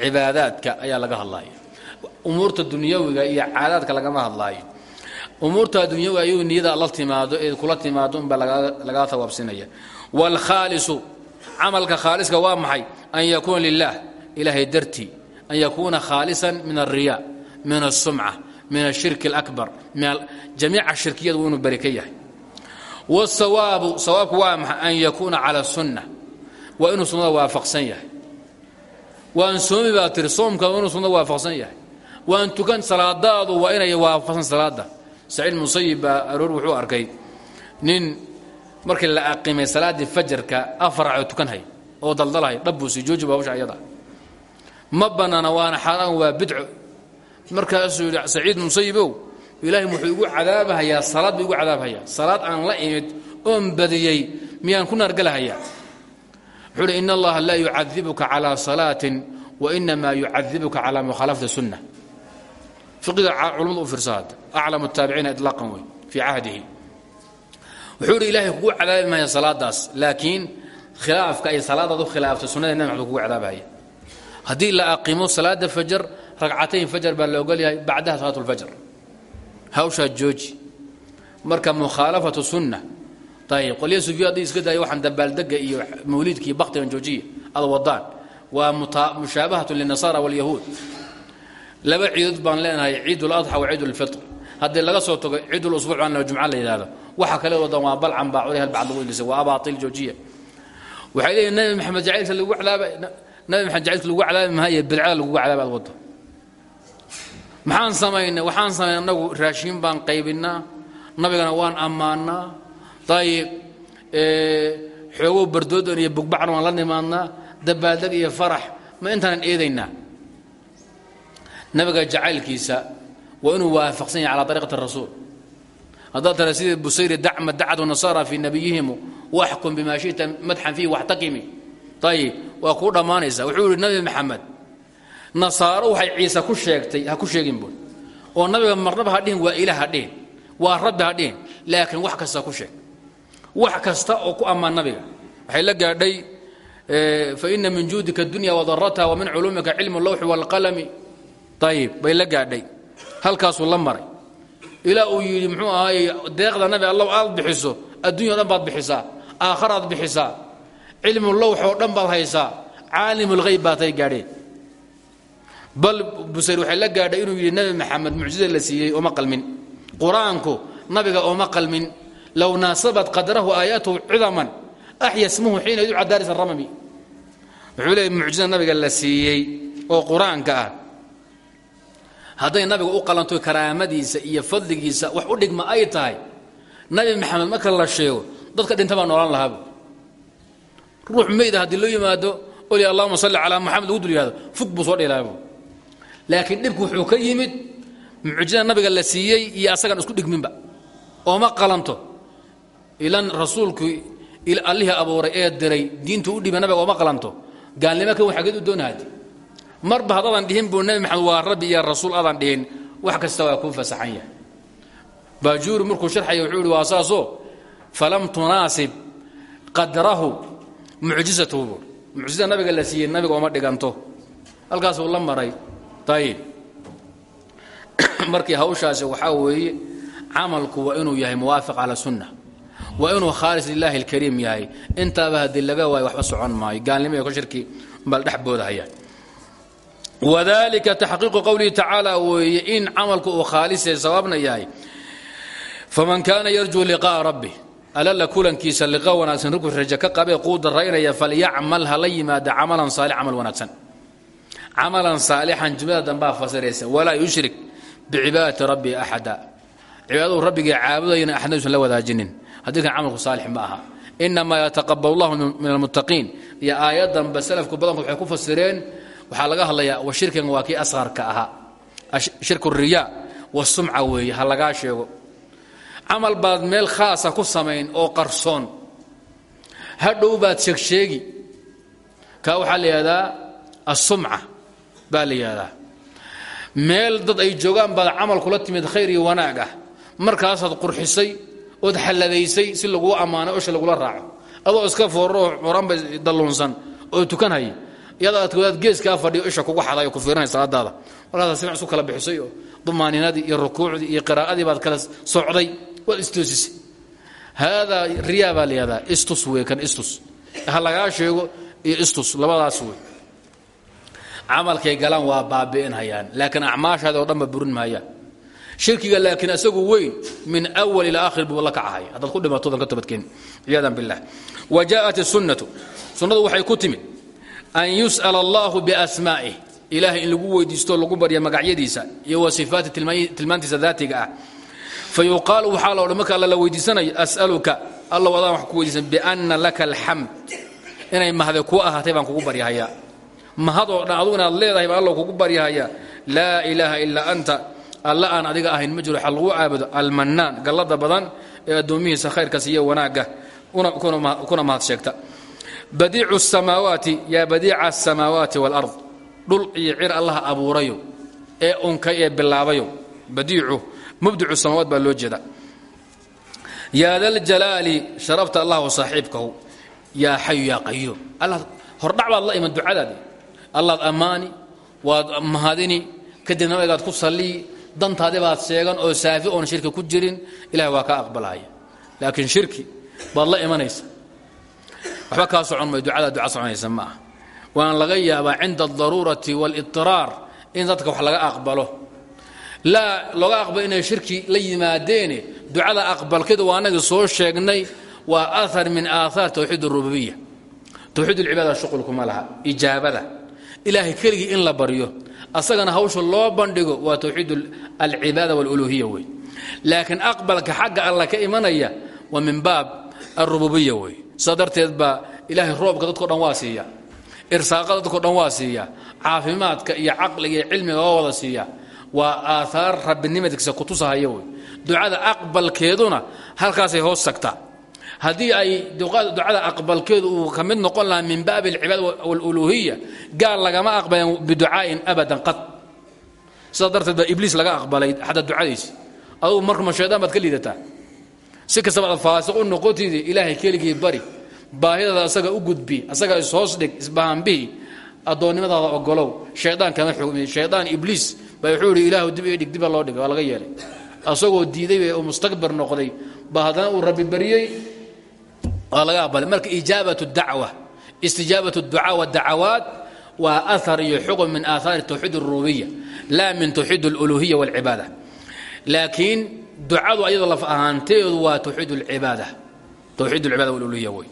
Cibaadaadka ayaa laga hadlaya. Umuurta dunyawiga iyo caadaadka lagama hadlaayo umuurta dunyawiga ayuu niyada la timaado eed kula timaado unbaa lagaa tawaabsinaya waalkhaalisu camalka khaaliska waa maxay? An yakuuna lilaah ilaahay dartii. An yakuuna khaalisan min alriyaa min asumca min ashirki alabar jamiica shirkiyad wuu inuu bari ka yahay. Wsawaabu sawaabku waa maxay? An yakuuna cala sunna waa inuu sunnada waafaqsan yahay. Waan soomi baa tiri soomkaadu waa inuu sunnada waafaqsan yahay. Waan tukan salaadaadu waa inay waafaqsan salaada saciid musayib baa wuxuu arkay nin markii la aqimay salaaddii fajarka afar racoo tukanhay oo daldalhay dhabbuusi jooji baa hawsha ayada ma bannaana waana xaaraan waa bidco. Markaasuu yidhi saciid musayibow ilaahay wuxuu salaad buu igu salaad aan la imid oon badiyey miyaan ku naargalahayaa wuxuu uhi in allaha laa yucadibuka calaa salaatin wa inamaa yucadibuka calaa mukhaalafati sunna fiqiga culamadu u fiirsa hadda aclamu taabiciina ilaaqan wey fii cahdihi. Wuxuu idhi ilaahay kugu cadaabi maya salaadaas laakiin khilaafka ay salaadaad u khilaaftay sunnada nabi maxamed kugu cadaabahaya haddii la aqimo salaada fajar ragcatayn fajar baa la ogol yahay bacdaha salaat lfajr. Hawshaa jooji. Marka mukhaalafatu sunna ayib qolya sufiya haddii iska daaya waxaan dabaaldega iyo mawliidka iyo baktigan joojiya ada wadaan waa mushaabahatun linasara walyahuud laba ciidood baan leenahay ciid ladxa wa ciid lfitr haddii laga soo tago ciid lusbuuc baan jumca la yidhahdo waxa kale wadan waa balcan baa culih halbacd lagu ilisay waa abaatil joojiya waxay leeyihiin nabi maxamed jacaylka lagu cadaaba nabi maxamed jacaylka lagu cadaabi maayo bidcada lagugu cadaaba ad wado maxaan samaynay waxaan samaynay annagu raashiin baan qaybinaa nabigana waan ammaanaa ayib xoogow bardoodan iyo bugbacna waan la nimaadnaa dabaaldeg iyo farax ma intaanan eedaynaa nabiga jacaylkiisa waa inuu waafaqsan yahay calaa ariiqati rasuul. Haddaad tara sidii busayri dacma dacatu nasara fii nabiyihimu waxkum bima shita madxan fiihi waxtakimi ayib waa kuu dhammaanaysa wuxuu yihi nabi maxamed nasaaro waxay ciise ku sheegtay ha ku sheegin buy oo nabiga marnaba ha dhihin waa ilaah ha dhihin waa rabbi ha dhihin laakiin wax kasta ku sheeg wax kasta oo ku ammaan nabiga. Waxay la gaadhay faina min juudika dunya wadarataha wa min culuumika cilmu lawxi wاlqalami ayib bay la gaadhay. Halkaasuu la maray. Ilaa uu yidhi muxuu ahaay deeqda nabi alla aad bixiso addunya dhan baad bixisaa aakharaad bixisaa cilmu lawx oo dhan baad haysaa caalim اlhayb baatay gaadheen. Bal busayr waxay la gaadhay inuu yidhi nabi maxamed mucjizada la siiyey ooma qalmin. Qur'aanku nabiga ooma qalmin low naasabat qadrahu aayaatuhu cidaman axya smuhu xiina yudca daaris aramami wuxuu leeyay mucjizada nabiga la siiyey oo qur'aanka ah hadday nabiga u qalanto karaamadiisa iyo fadligiisa wax u dhigma ay tahay nabi maxamed marka la sheego dadka dhinta baa noolaan lahaaba ruux meyda haddii loo yimaado oli allahuma salli calaa muxamed lagu dul yihahdo fug buu soo dhilaabo laakiin dhibku wuxuu ka yimid mucjizada nabiga la siiyey iyo asagaan isku dhigminba ilan rasuulku allihii abuuray ee diray diintu u dhiba nabiga ooma qalanto. Gaalnimo kan xageed u doonahadi marba haddaadan dhihin buu nebi maxamed waa rabbi iyo rasuul adan dhihin wax kasta waa kuu fasaxan yahay. Baajuuri markuu sharxaya wuxuu ihi waa saasoo falam tunaasib qadrahu mucjizatahu buur mucjizada nabiga la siiyey nabiga ooma dhiganto. Halkaasuu la maray. Ayib markii hawshaasi waxaa weeye camalku waa inuu yahay muwaafiq cala sunna waa inuu khaalis lilaahi اlkariim yahay. Intaaba haddii laga waayo waxba socon maayo. Gaalnimo iyo shirki bal dhex boodahaya. Wadalika taxqiiqu qowlihi tacaala weeye in camalku uu khaalise sawaabna yahay. Faman kaana yarjuu liqa'a rabbi alalla kulankiisa liqa wanaagsan rugku raje ka qabee quu daraynaya falyacmal hala yimaada camalan saalix camal wanaagsan. Camalan saalixan jumlada dambaa fasiraysa walaa yushrik bicibaadati rabbi axada. Cibaadadu rabbigii caabudayana axadna usan la wadaajinin haddii kan camalku saalix ma aha. Inamaa yataqabal allahu min almuttaqiin iyo aayaddanba salafku badankood waxay ku fasireen waxaa laga hadlayaa wa shirkigan waa kii asqarka ahaa. Shirku riyaa wasumca weeye ha lagaa sheego. Camal baad meel khaasa ku samayn oo qarsoon hadhow baad sheegsheegi kaa waxaa la yidhahdaa asumca baa la meel dad ay joogaan baad camal kula timid khayr iyo wanaag ah. Markaasaad qurxisay ood xalladaysay si laguu ammaanay osha lagula raaco. Adoo iska fooroo oranba dalluunsan oo tukanhaya iyada aad wadaad geeskaa fadhiyo isha kugu xaday ku fiirinay salaadaada. Markaasaad simic isu kala bixisay oo dumaaninadii iyo rukuucdii iyo qiraa'adii baad kala socday. Waad istoosisay haadaa riyaa baa istus wey kan istus. Ha sheego iyo istus labadaas wey camalkay galaan waa baabi'inhayaan laakiin acmaashaada oo dhanba burin mahayaan shirkiga laakiin isagu weyn min awal ila akhir buu la kacahaya haddaad ku dhimatoodan ka tabadkeen ciyaadan billah wa jaءat الsunnatu sunnadu waxay ku timid an yus'ala allahu biasmaa'ih ilahay in lagu weydiisto lagu barya magacyadiisa iyo wa sifaati tilmaantiisa daatiga ah fa yuqaalu waxaa la odhan marka alla la weydiisanayo as'aluka allow adaan wax ku weydiisan bianna laka alxamd inay mahde kuu ahaatay baan kugu baryahayaa mahadoo dhan adugu inaad leedahay baan allow kugu baryahayaa laa ilaaha ilaa anta alla aan adiga ahayn ma jiro xa lagu caabudo almannaan gallada badan ee addoomihiisa khayrkaas iyo wanaagga. Kuna mahad sheegta. Badiicu samaawaati yaa badiica asamaawaati waalard dhul iyo cir allaha abuurayo ee unkay ee bilaabayo badiicu mubdicu samaawaat baa loo jeeda yaa daljalaali sharafta allah saaxiibkahu. Yaa xayu yaa qayuum alla hordhac baad la iman ducadaadi. Allaad ammaani waad mahadini kadibna nabigaad ku sallii dantaadi baad sheegan oo saafi oon shirki ku jirin ilahay waa ka aqbalaya laakiin shirki baad la imanaysa. Waxba kaa socon may ducadaa duca soconaysa ma ah waana laga yaabaa cinda aldaruurati waalidiraar in dadka wax laga aqbalo. Laa looga aqbalo inay shirki la yimaadeene ducada aqbalkeedu waa anagii soo sheegnay waa aar min aaaar towxiid arububiya towxiid alcibaada shuqulkuma laha ijaabada ilaahay keligii in la baryo asagana hawsha loo bandhigo waa towxiid alcibaada wاluluhiya wey. Laakiin aqbalka xagga alla ka imanaya waa min baab arububiya wey. Sidaa darteed baa ilaahay roobka dadko dhan waa siiya irsaaqa dadko dhan waa siiya caafimaadka iyo caqliga iyo cilmiga waa wada siiya waa aaaar rabbinimadkiisa kutusahaya wey. Ducada aqbalkeeduna halkaasay hoos tagtaa haddii ay ducada aqbalkeedu uu ka mid noqon lahaa min baabi alcibaada wاluluhiya gaal lagama aqbaleen biducaa'in abadan qad. Sidaa darteed baa ibliis laga aqbalay xataa ducadiisi adugu markama shaydaan baad ka liidataa. Si kastaba aad faasiq u noqotidi ilaahay keligii bari. Baahidada asaga u gudbi asaga ishoos dhig isbahanbihi addoonnimadaada ogolow. Shaydaan kama xugmi shaydaan ibliis baa wuxuu ihi ilaahu dib dhig diba loo dhigay waa laga yeelay. Asagoo diiday oo mustakbir noqday. Ba haddana uu rabbi bariyey waa laga aqbalay marka ijaabat dacwa istijaabat ducaa wadacawaat waa ahar iyo xukm min aahaari towxiid اrububiya laa min towxiid اluluhiya wاlcibaada laakiin ducadu ayadoo laf ahaanteedu waa towxiid اlcibaada towxiid اlcibaada wاluluhiya wey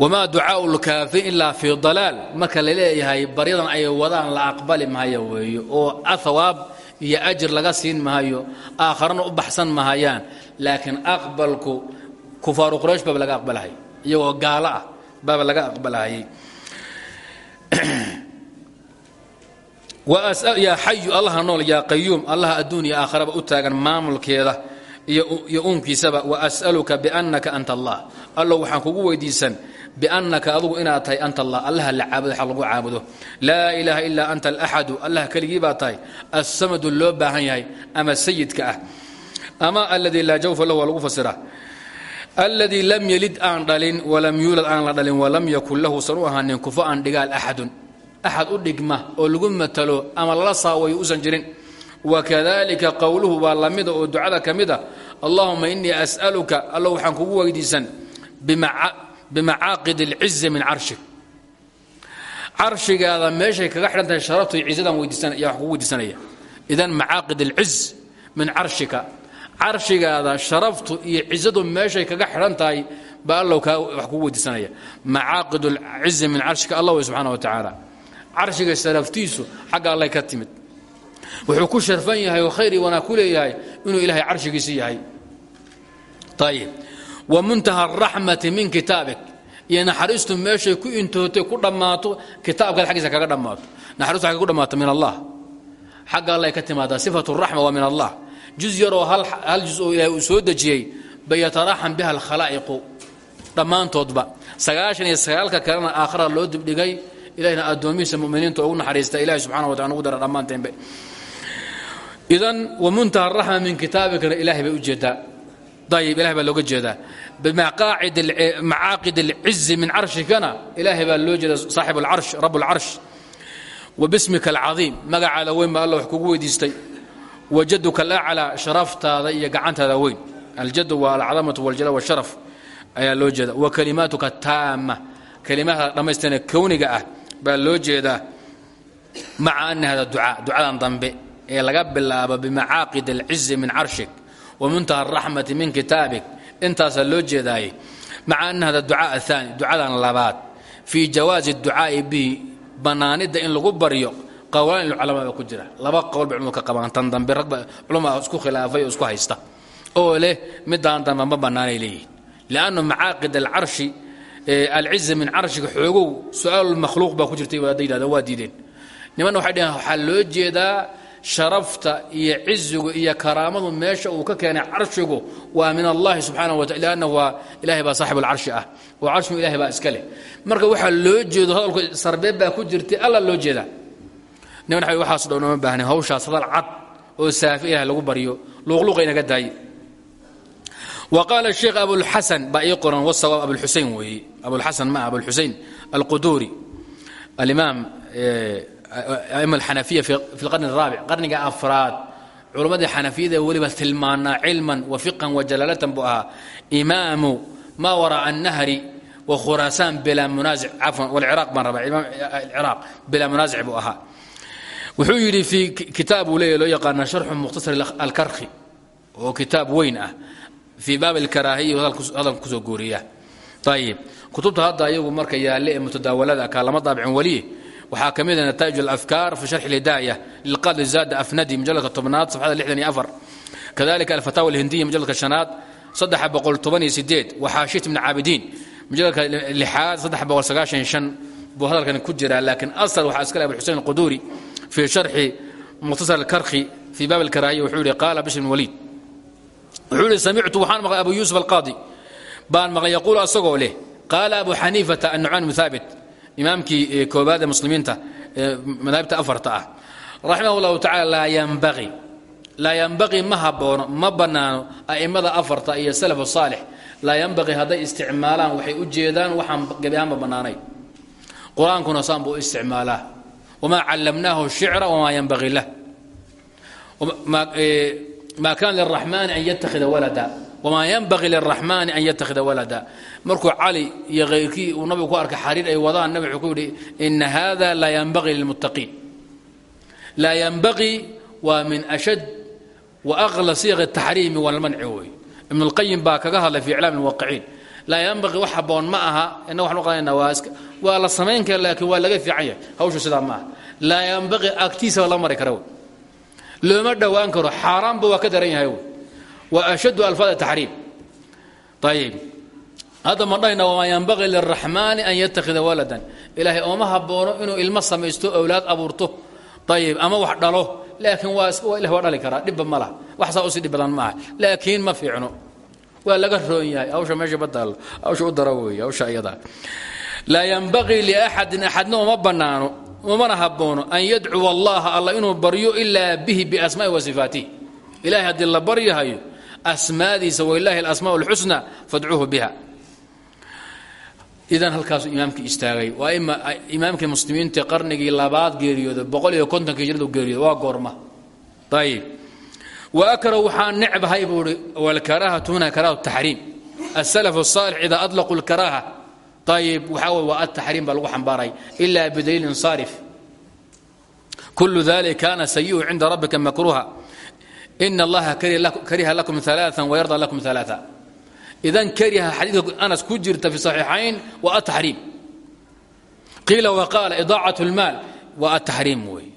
wamaa ducaau lkaafiriin ilaa fii dalaal marka la leeyahay baryadan ay wadaan la aqbali maayo weeye oo ahawaab iyo ajir laga siin maayo aakharana u baxsan mahayaan laakiin aqbalku kufaaru quraysh baaba laga aqbalahayay iyagoo gaalo ah baaba laga aqbalahayay yaa xayu allaha nool yaa qayuum allaha adduun iyo aakharaba u taagan maamulkeeda iyo uunkiisaba waas'aluka biannaka anta allah. Allow waxaan kugu weydiisan biannaka adugu inaad tahay anta allah allaha la caabudo xaq lagu caabudo. Laa ilaaha ilaa anta alaxadu allah keligii baa tahay assamadu loo baahan yahay ama sayidka ah. Ama aladii laa jawfa lahu waa lagu fasira aladii lam yelid aan dhalin walam yuulad aan la dhalin walam yakun lahu san u ahaanin kufo aan dhigaal axadun. Axad u dhigma oo lagu matalo ama lala saawayo usan jirin. Wakadalika qowluhu baa lamida oo ducada ka mid a allahuma inii as'aluka allo waxaan kugu weydiisan bimacaaqid اlcizi min carshik. Carshigaada meeshay kaga xidhan tahay sharaftu iyo cizadan weydiisanaya wax kugu weydiisanaya. Idan macaaqid اlciz min carshika carshigaada sharaftu iyo cizadu meeshay kaga xidhan tahay baa allow kaa wax kugu weydiisanaya. Macaaqid اlcizi min carshika allah subxaana wa tacaala. Carshiga sharaftiisu xagga allay ka timid. Wuxuu ku sharfan yahay oo khayr iyo wanaag ku leeyahay inuu ilaahay carshigiisi yahay. Ayib wa muntaha araxmati min kitaabik. Iyo naxariistu meeshay ku intootay ku dhammaato kitaabkaad xaggiisa kaga dhammaato. Naxariistu xagga ku dhammaato min allah. Xagga allay ka timaadaa sifatu raxma waa min allah juz yaroo hal juz oo ilaahay soo dejiyey bayataraxam biha alkhalaa'iqu. Dhammaantoodba sagaashan iyo sagaalka kalena aakhara loo dibdhigay ilahina addoomihiisa muminiinta ugu naxariista ilahi subxana wa tala ugu dara dhammaanteenba idan wamuntaha araxma min kitaabikana ilahay bay u jeedaa. Ayib ilahay baa looga jeedaa. Bimacaaqid alcizi min carshikana ilaahay baa loo jeeda saaxib alcarsh rab alcarsh wa bismika alcadiim magacaada weyn baa alla wax kugu weydiistay wajaduka alaclaa sharaftaada iyo gacantaada weyn. Aljadu waa alcadamatu waljala washaraf ayaa loo jeeda wa kalimaatuka taama kalimaha dhammaystirna kowniga ah baa loo jeedaa maca ana hada ducaa ducadan dambe ee laga bilaabo bimacaaqid alcizi min carshik wa muntaha araxmati min kitaabik. Intaasaa loo jeedaaye maca ana hada ducaa aani ducadan labaad. Fii jawaazi ducaa'i bihi bannaanidda in lagu baryo qowlaan culamaa baa ku jira. Laba qowl bay culmadu ka qabaan. Tan dambe ragba culamaa isku khilaafay oo isku haysta. Oo leh midaan dambe ma bannaanay leeyihiin liannu macaaqid alcarshi alciza min carshiga xoogow su'aalulmakhluuq baa ku jirtay waada yidhahdeen waa diideen. Nimanna waxay dhaheen waxaa loo jeedaa sharafta iyo cizigu iyo karaamadu meesha uu ka keenay carshigu waa min allahi subxaanahu wa liannahu waa ilahay baa saaxibu alcarshi ah. Oo carshigu ilahay baa iska leh. Marka waxaa loo jeedo hadalku sarbeeb baa ku jirtay alla loo jeedaa niman a waxaas dhow nooma baahnayn hawshaas hadal cad oo saafi ilah lagu baryo luuqluuqa inaga daaye wa qaala sheekh abulxasan baa ii qoran wasawaab abulxusein weeye abulxasan maa abulxusein alquduuri alimaam eh, ama alxanafiya fi lqarni araabic qarniga afraad. Culammadii xanafiyada weliba tilmaanaa cilman wa fiqan wa jalaalatan buu ahaa. Imaamu maa waraca annahri wa khuraasaan bilaa munaasic cafwan walciraaq baan rabaa imaam eh, ciraaq bilaa wuxuu yidhi fii kitaab uu leeyahy loo yaqaana sharxu mukhtasar alkarkhi oo kitaab weyn ah. Fii baab alkaraahiya hadalka ku soo guuriya ayib kutubta hadda ayagu marka yaalle ee mutadaawalada kaa lama daabicin weliye waxaa ka mid a nataa'ij alafkaar fi sharxi lidaaya lilqaadi zaada afnadi mujalladka tobnaad safxada lixdan afar. Kadalika alfataawa alhindiya mujalladka shanaad saddexa boqol toban iyo sideed ibni caabidiin mujalladka lixaad saddex boqol buu hadalkan ku jiraa laakiin asal waxaa iska leh abuxusein alquduuri fii sharxi mukhtasar alkarkhi fii baab alkaraahiya wuxuu yihi qaala bishr bn waliid wuxuu yihi samictu waxaan maqlay abu yuusuf alqaadi. Baan maqlay yaquulu asagoo leh qaala abu xaniifata annucmaan bnu haabit imaamkii koobaad muslimiinta ee afarta ah. Raximah llahu tacala laa yanbaqii laa ma haboono ma bannaano a'immada afarta iyo salaf saalix. Laa yanbaqii hadday isticmaalaan waxay u jeedaan waxaan gebi ahaanba bannaanay qur'aankuna saan buu isticmaalaa. Wamaa callamnaahu shicra wamaa yanbaqii lah. Maa kana liraxmaani an yattakhida walada. Wamaa yanbaqii liraxmaani an yattakhida walada. Markuu cali iyo uu nabigu ku arkay xariir ay wadaan nabi ku yidhi ina hada laa yanbaqii lilmuttaqiin. Laa yanbaqii waa min ashad wa aqla siiq ataxriimi walmanci wey ibn اlqayim baa kaga hadlay fi iclaam اlwaqiciin laa yanbaqii wax haboon ma aha. U qadanayna waa waa la samayn kara laakiin waa laga fiican yahay. Hawshu sidaa ma aha. Laa yanbaqii agtiisaba la mari kara looma dhowaan karo. Xaaraanba waa ka daran yahay wey wa ashaddu alfaad taxriim. Ayib hadda ma dhahayna wamaa yanbaqii liraxmaani an yattakhida waladan. Ilaahay ooma haboono inuu ilmo samaysto owlaad abuurto. Ayib ama wax dhalo. Laakiin waa ilah waa dhali karaa. Dhibba ma wax saa u sii dhib badan maaha laakiin ma fiicno waa laga roon yahay hawsha meesha badaallo hawsha u dara weeye hawsha iyadaa laa yanbaqii liaxadin axadna uma bannaano umana haboono an yadcuwa allaha alla inuu baryo ilaa bihi biasmaai wa sifaatih ilahay haddii la baryahayo asmaadiisa walaahi alasmaa اlxusna fadcuuhu biha. Idan halkaasuu imaamkii istaagay waa ima imaamkii muslimiinta qarnigii labaad geeriyooda boqol iyo geeriyooda waa goorma. Ayib waakra waxaa necbahay buui wlkaraahatu huna karahatu taxriim asalaf saalix idaa alaqu lkaraaha ayib waxaa wey waa ataxriim baa lagu xambaaray ila bidaliilin saarif kulu dalik kaana sayiu cinda rabbika makruha in allaha kariha lakum alaaa wayarda lakum alaaa idan kariha xadiidka anas ku jirta fi saxiixayn waa ataxriim qiila waqaala idaacat lmaal waa ataxriim wey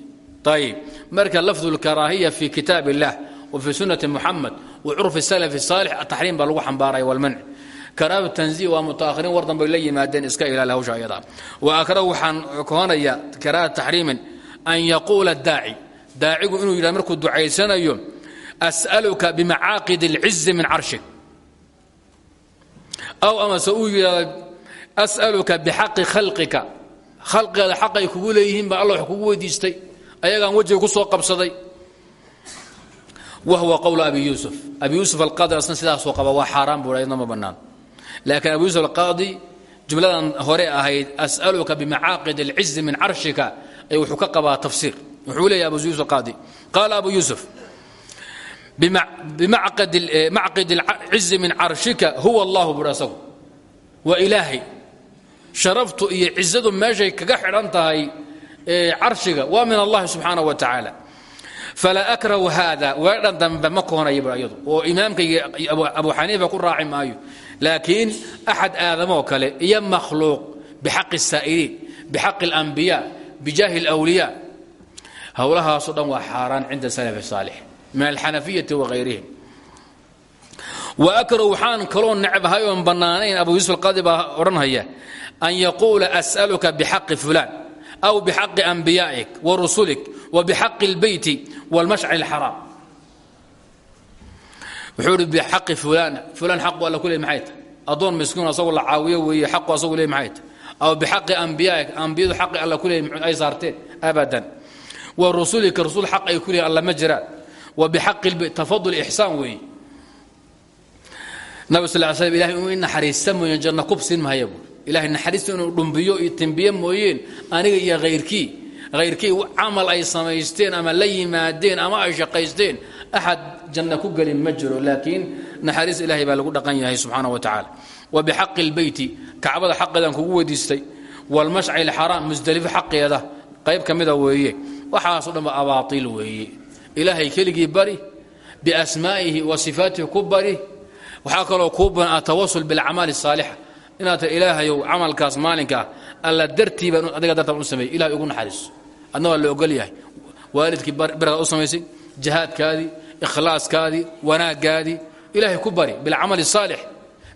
ayib marka lafdu lkaraahiya fi kitaab wa fi sunati muxamed wa curfi salaf الصaalix ataxriim baa lagu xambaaraya wاlmanc karaahatu tanziih waa mutaahiriin war danbay la yimaadeen iska ilaali hawsha ayada wa akrahu waxaan kohonaya karaahata taxriimin an yaquula daaci daacigu inuu yidhahdo markuu ducaysanayo as'aluka bimacaaqid اlcizi min carshik aw amase uu yidhahdo as'aluka bixaqi khalqika khalqigeeda xaqay kugu leeyihiin baa alla wax kugu weydiistay ayagaan wejiga ku soo qabsaday wa huwa qowlu abi yuusuf abi yuusuf alqaadi asna sidaasoo qaba waa xaaraan buu ydna ma bannaan laakiin abu yuusuf alqaadi jumladan hore ahayd as'aluka bimacaaqid alcizi min carshika ay wuxuu ka qabaa tafsiir wuxuu leeyahy abu yuusuf alqaadi qaala abu yuusuf bimacqid alcizi min carshika huwa allahu buhi asagu waa ilaahay sharaftu iyo cizadu meeshay kaga xidhan tahay carshiga waa min allahi subxaanaه wa tacaala falaa akrahu haada weedhan dambe ma koonaya bu iyadu oo imaamkayga abu xaniifa ku raaci maayo laakiin axad aadamoo kale iyo makhluuq bixaqi الsaa'iliin bixaqi اlanbiya bijaahi اlأwliya howlahaasoo dhan waa xaaraan cinda salaf الsaalix min alxanafiyati wahayrihim wa akrahu waxaan kaloo necbahay oon bannaanayn abu yuusuf alqaadi baa odhanhaya an yaquula as'aluka bixaqi fulan aw bixaqi anbiyaa'ik wa rusulik wa bixaqi اlbeyti wاlmashcr اlxaraam wuxuu ihi bixaqi fulaan fulaan xaqu alla ku leey maxay tahay addoon miskiin asagoo la caawiyo weeye xaqu asagu leey maxay tahay aw bixaqi anbiyaa'ik ambiyadu xaqi alla ku leey ay saarteen abadan wa rusulika rasul xaq ay ku leeyin alla ma jiraan wa bixaqi اlbeyt tafadul ixsaan weeye nabi sal l slm ilahay inuu naxariista mooyeen janno kub siin mahaya buui ilahay naxariista inuu dhumbiyo iyo timbiye mooyeen aniga iyo khayrkii hayrkii camal ay samaysteen ama la yimaadeen ama ay shaqaysteen axad janna ku gelin ma jiro laakiin naxariis ilaahay baa lagu dhaqan yahay subxaana wa tacaala wa bixaqi lbeyti kacbada xaqeedaan kugu weydiistay walmashci lxaraam musdelifo xaqeeda qayb ka mida weeye waxaasoo dhanba abaaiil weeye ilaahay keligii bari biasmaa'ihi wa sifaatihi ku bari waxaa kaloo kuu badan atawasul bilacmaali asaalixa inaad tir ilaahayow camalkaas maalinkaa alla dartii baan adiga dartaan u sameeyey ilahay ugu naxariiso adna waa la ogol yahay waalidkii beraad u samaysay jihaadkaadii ikhlaaskaadii wanaaggaadii ilaahay ku bari bilcamali الsaalix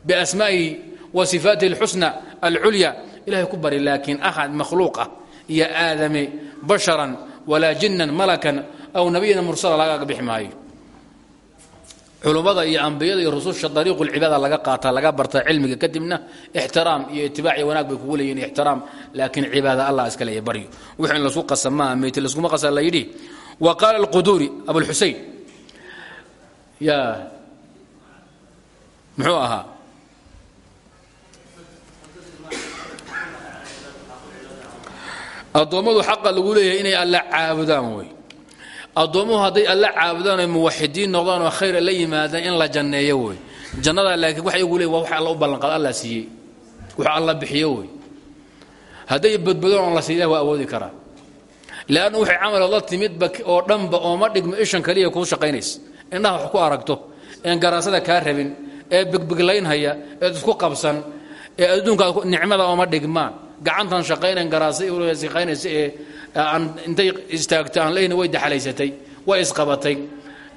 biasmaa'ihi wa sifaatihi اlxusna alculya ilahay ku bari laakiin axad makhluuq ah iyo aadame basharan walaa jinan malakan aw nabiyana mursala lagaaga bixi maayo culummada iyo ambiyada iyo rususha dariiqu lcibaada laga qaataa laga bartaa cilmiga kadibna ixtiraam iyo itibaac iyo wanaag bay kugu leeyihiin ixtiraam. Laakiin cibaada allah iska leeya baryo. Wixii in lasku qasa maaha meyti laskuma qasa la yidhi wa qaala alquduuri abulxusein ya. Muxuu ahaa? Addoommadu xaqa lagu leeyahay inay alla caabudaan wey addoommuhu hadday alla caabudaan oy muwaxidiin noqdaan oo khayra la yimaadaan in la janneeyo wey jannada laakiin waxa igu leey waa wax alla u ballanqaad alla siiyey. Wax alla bixiyo wey hadday badbadoon on la siiya waa awoodi karaa leannu waxay camalo la timidba oo dhanba ooma dhigmo ishan kaliya kuu shaqaynaysa. Indhaha wax ku aragto een garaasada kaa rabin ee bigbiglaynhaya eed isku qabsan ee adduunkaad nicmada ooma dhigmaan. Gacantan shaqaynayn garaasa shaqaynaysa ee intay istaagto aan lehna way daxalaysatay way isqabatay.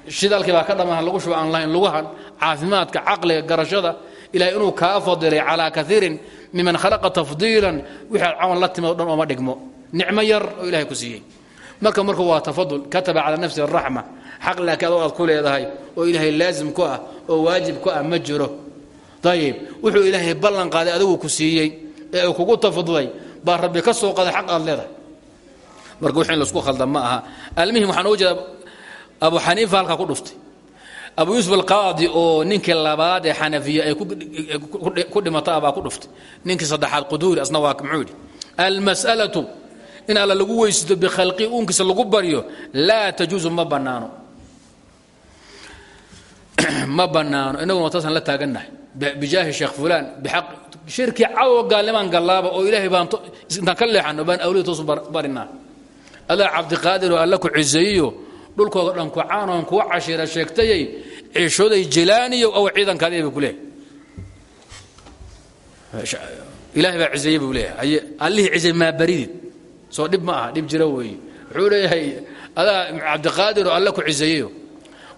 Shidaalkii baa ka dhammaan lagu shuba aan lahayn lugahan caafimaadka caqliga garashada. Ilahay inuu kaa fadilay calaa kaiirin miman khalaqa tafdiilan wixii aad la timid o dhan ooma dhigmo. Nicmo yar oo ku siiyey. Marka marka waa tafadul kataba calaa nafsi araxma xaq laakiin adoo aad ku leedahay oo ilaahay laazim ku ah oo waajib ku ah ma jiro. Ayib wuxuu ilaahay ballan qaaday adigu ku siiyey ee kugu tafadulay baa rabbi ka soo qaday xaq aad leedahay marka wixii in khaldan ma aha. Almuhim waxaan uga jeeda abu xaniifa halkaa ku dhuftay. Abu yuusuf alqaadi oo ninkii labaad ee xanafiya ay ku dhimata baa ku dhuftay. Ninkii saddexaad quduuri asna waa muxuu almas'alatu in alla lagu weysiito bikhalqii uunkiisa lagu baryo laa tajuusu ma bannaano. Ma bannaano. Innaguna taasaan la taagannahay. Bijaahi sheekh fulaan bixaq shirki cadow gaalnimaan gallaaba oo ilaahay baan intaan ka leexanno baan awlida toosu barinaa allah cabdiqaadir oo alla ku ciseeyiyo dhulkooda dhan ku caanoon kuwa cashiira sheegtayay ciishooday jilaaniyo aw ciidankaadiya buu ku leeyahay ilaahay baa ciseeye buu leeyahay allihii cisey maa baridid soo dhib ma aha dhib jira weeye wuxuu leeyahay adaa cabdiqaadir oo alla ku ciseeyeyo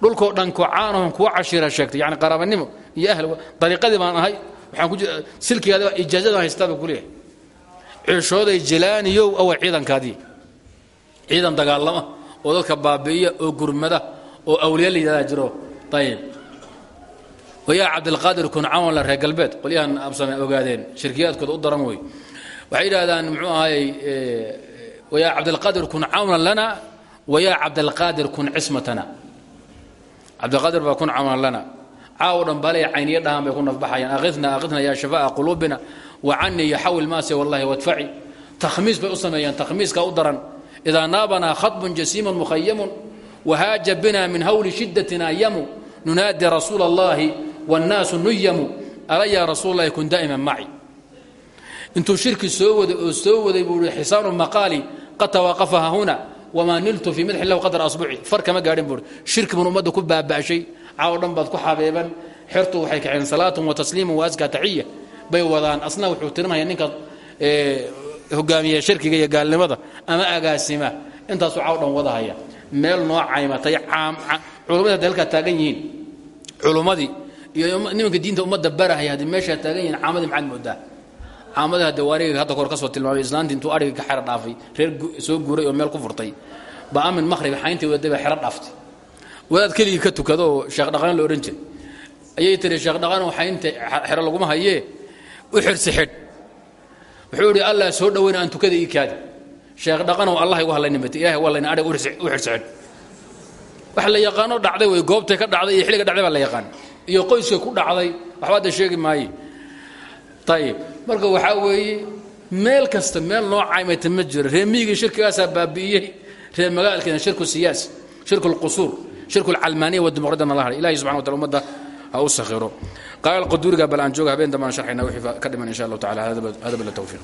dhulkoo dhan ku caanoon kuwa cashiira sheegtay. Yani qaraabanimo iyo ahl dariiqadii baan ahay silkigaadi ijaazadaan haystaa buu ku leeyahay. Ciishooday jilaaniyow awa ciidankaadii ciidan dagaalama oo dadka baabi'iya oo gurmada oo awliya la yidhahdaa jiro. Ayib wayaa cabdilqaadir kun cawanla reer galbeed. Qolyahan absame ogaadeen. Shirkiyaadkooda u daran wey waxay yidhahdaan muxuu ahaayey wayaa cabdilqaadir kun cawnan lana wayaa cabdilqaadir kun cismatana cabdilqaadir baa kun cawnan lana. Caawo dhan balay cayniyo dhahan bay ku nafbaxayaan. Akhidna akhidna yaa shafaa'a quluubina. Wa canii yaxawil maase wallahi wadfaci takhmiis bay u sameeyaan takhmiiska u daran idaa naabanaa khaطbun jasiimun mukhayamun wahaaja bina min hawli shidatina yamu nunaadi rasuula اllahi wاnnaasu nuyamu ala yaa rasuul اllahi kun daa'iman maci intuu shirki soo waday oo soo waday buu i xisaanu maqaali qad tawaaqafaha huna wamaa niltu fii midxi lahu qadra asbuci far kama gaadhin buui shirki bun ummadda ku baaba'shay caawo dhan baad ku xabeeban xertu waxay kaceen salaatun wa tasliiman wa aska taxiya bay wadaan asna wuxuu tirinaya ninka hogaamiya shirkiga iyo gaalnimada ama agaasima. Intaasuu caaw dhan wadahaya. Meel noo caymatay culummadii hadday halkaa taagan yihiin. Culummadii iyo nimanka diinta ummadda barahaya haddii meeshaa taagan yihiin caamadii maxaad moodaa? Caamadii waariga hadda kor ka soo tilmaamay islaantii intuu adhiga ka xero dhaafay reer soo guuray oo meel ku furtay. Ba amin maqhrib xayntii waday baa xero dhaaftay wadaad ka tukado oo sheekh dhaqan la odhan jiray. Ayay tiri sheekh dhaqan xaynta xero laguma hayee? U xirsi xidh wuxuu idhi allah soo dhoweyna aan tukada ii kaadi sheekh dhaqanow allah igu hallaynimat ilahay wallayna adhig u xirsi xidh wax la yaqaano dhacday wey goobtay ka dhacday iyo xilliga dhacday baa la yaqaan. Iyo qoyska ku dhacday waxba hadda sheegi maaye ayib marka waxaa weeye meel kasta meel noo caymayta ma jiro. Reer miyigii shirkigaasaa baabi'iyey. Reer magaalkeena shirku siyaasi shirku lqusuur shirku alcalmaaniya wadimoqradda nala hadhay ilahi subxana wa tala ummadda ha u sakhiro. Qaala alqaduuriga bal aan jooga habeen dambaan sharxayna wixii ka dhiman insha allahu tacala hada bila tawfiiq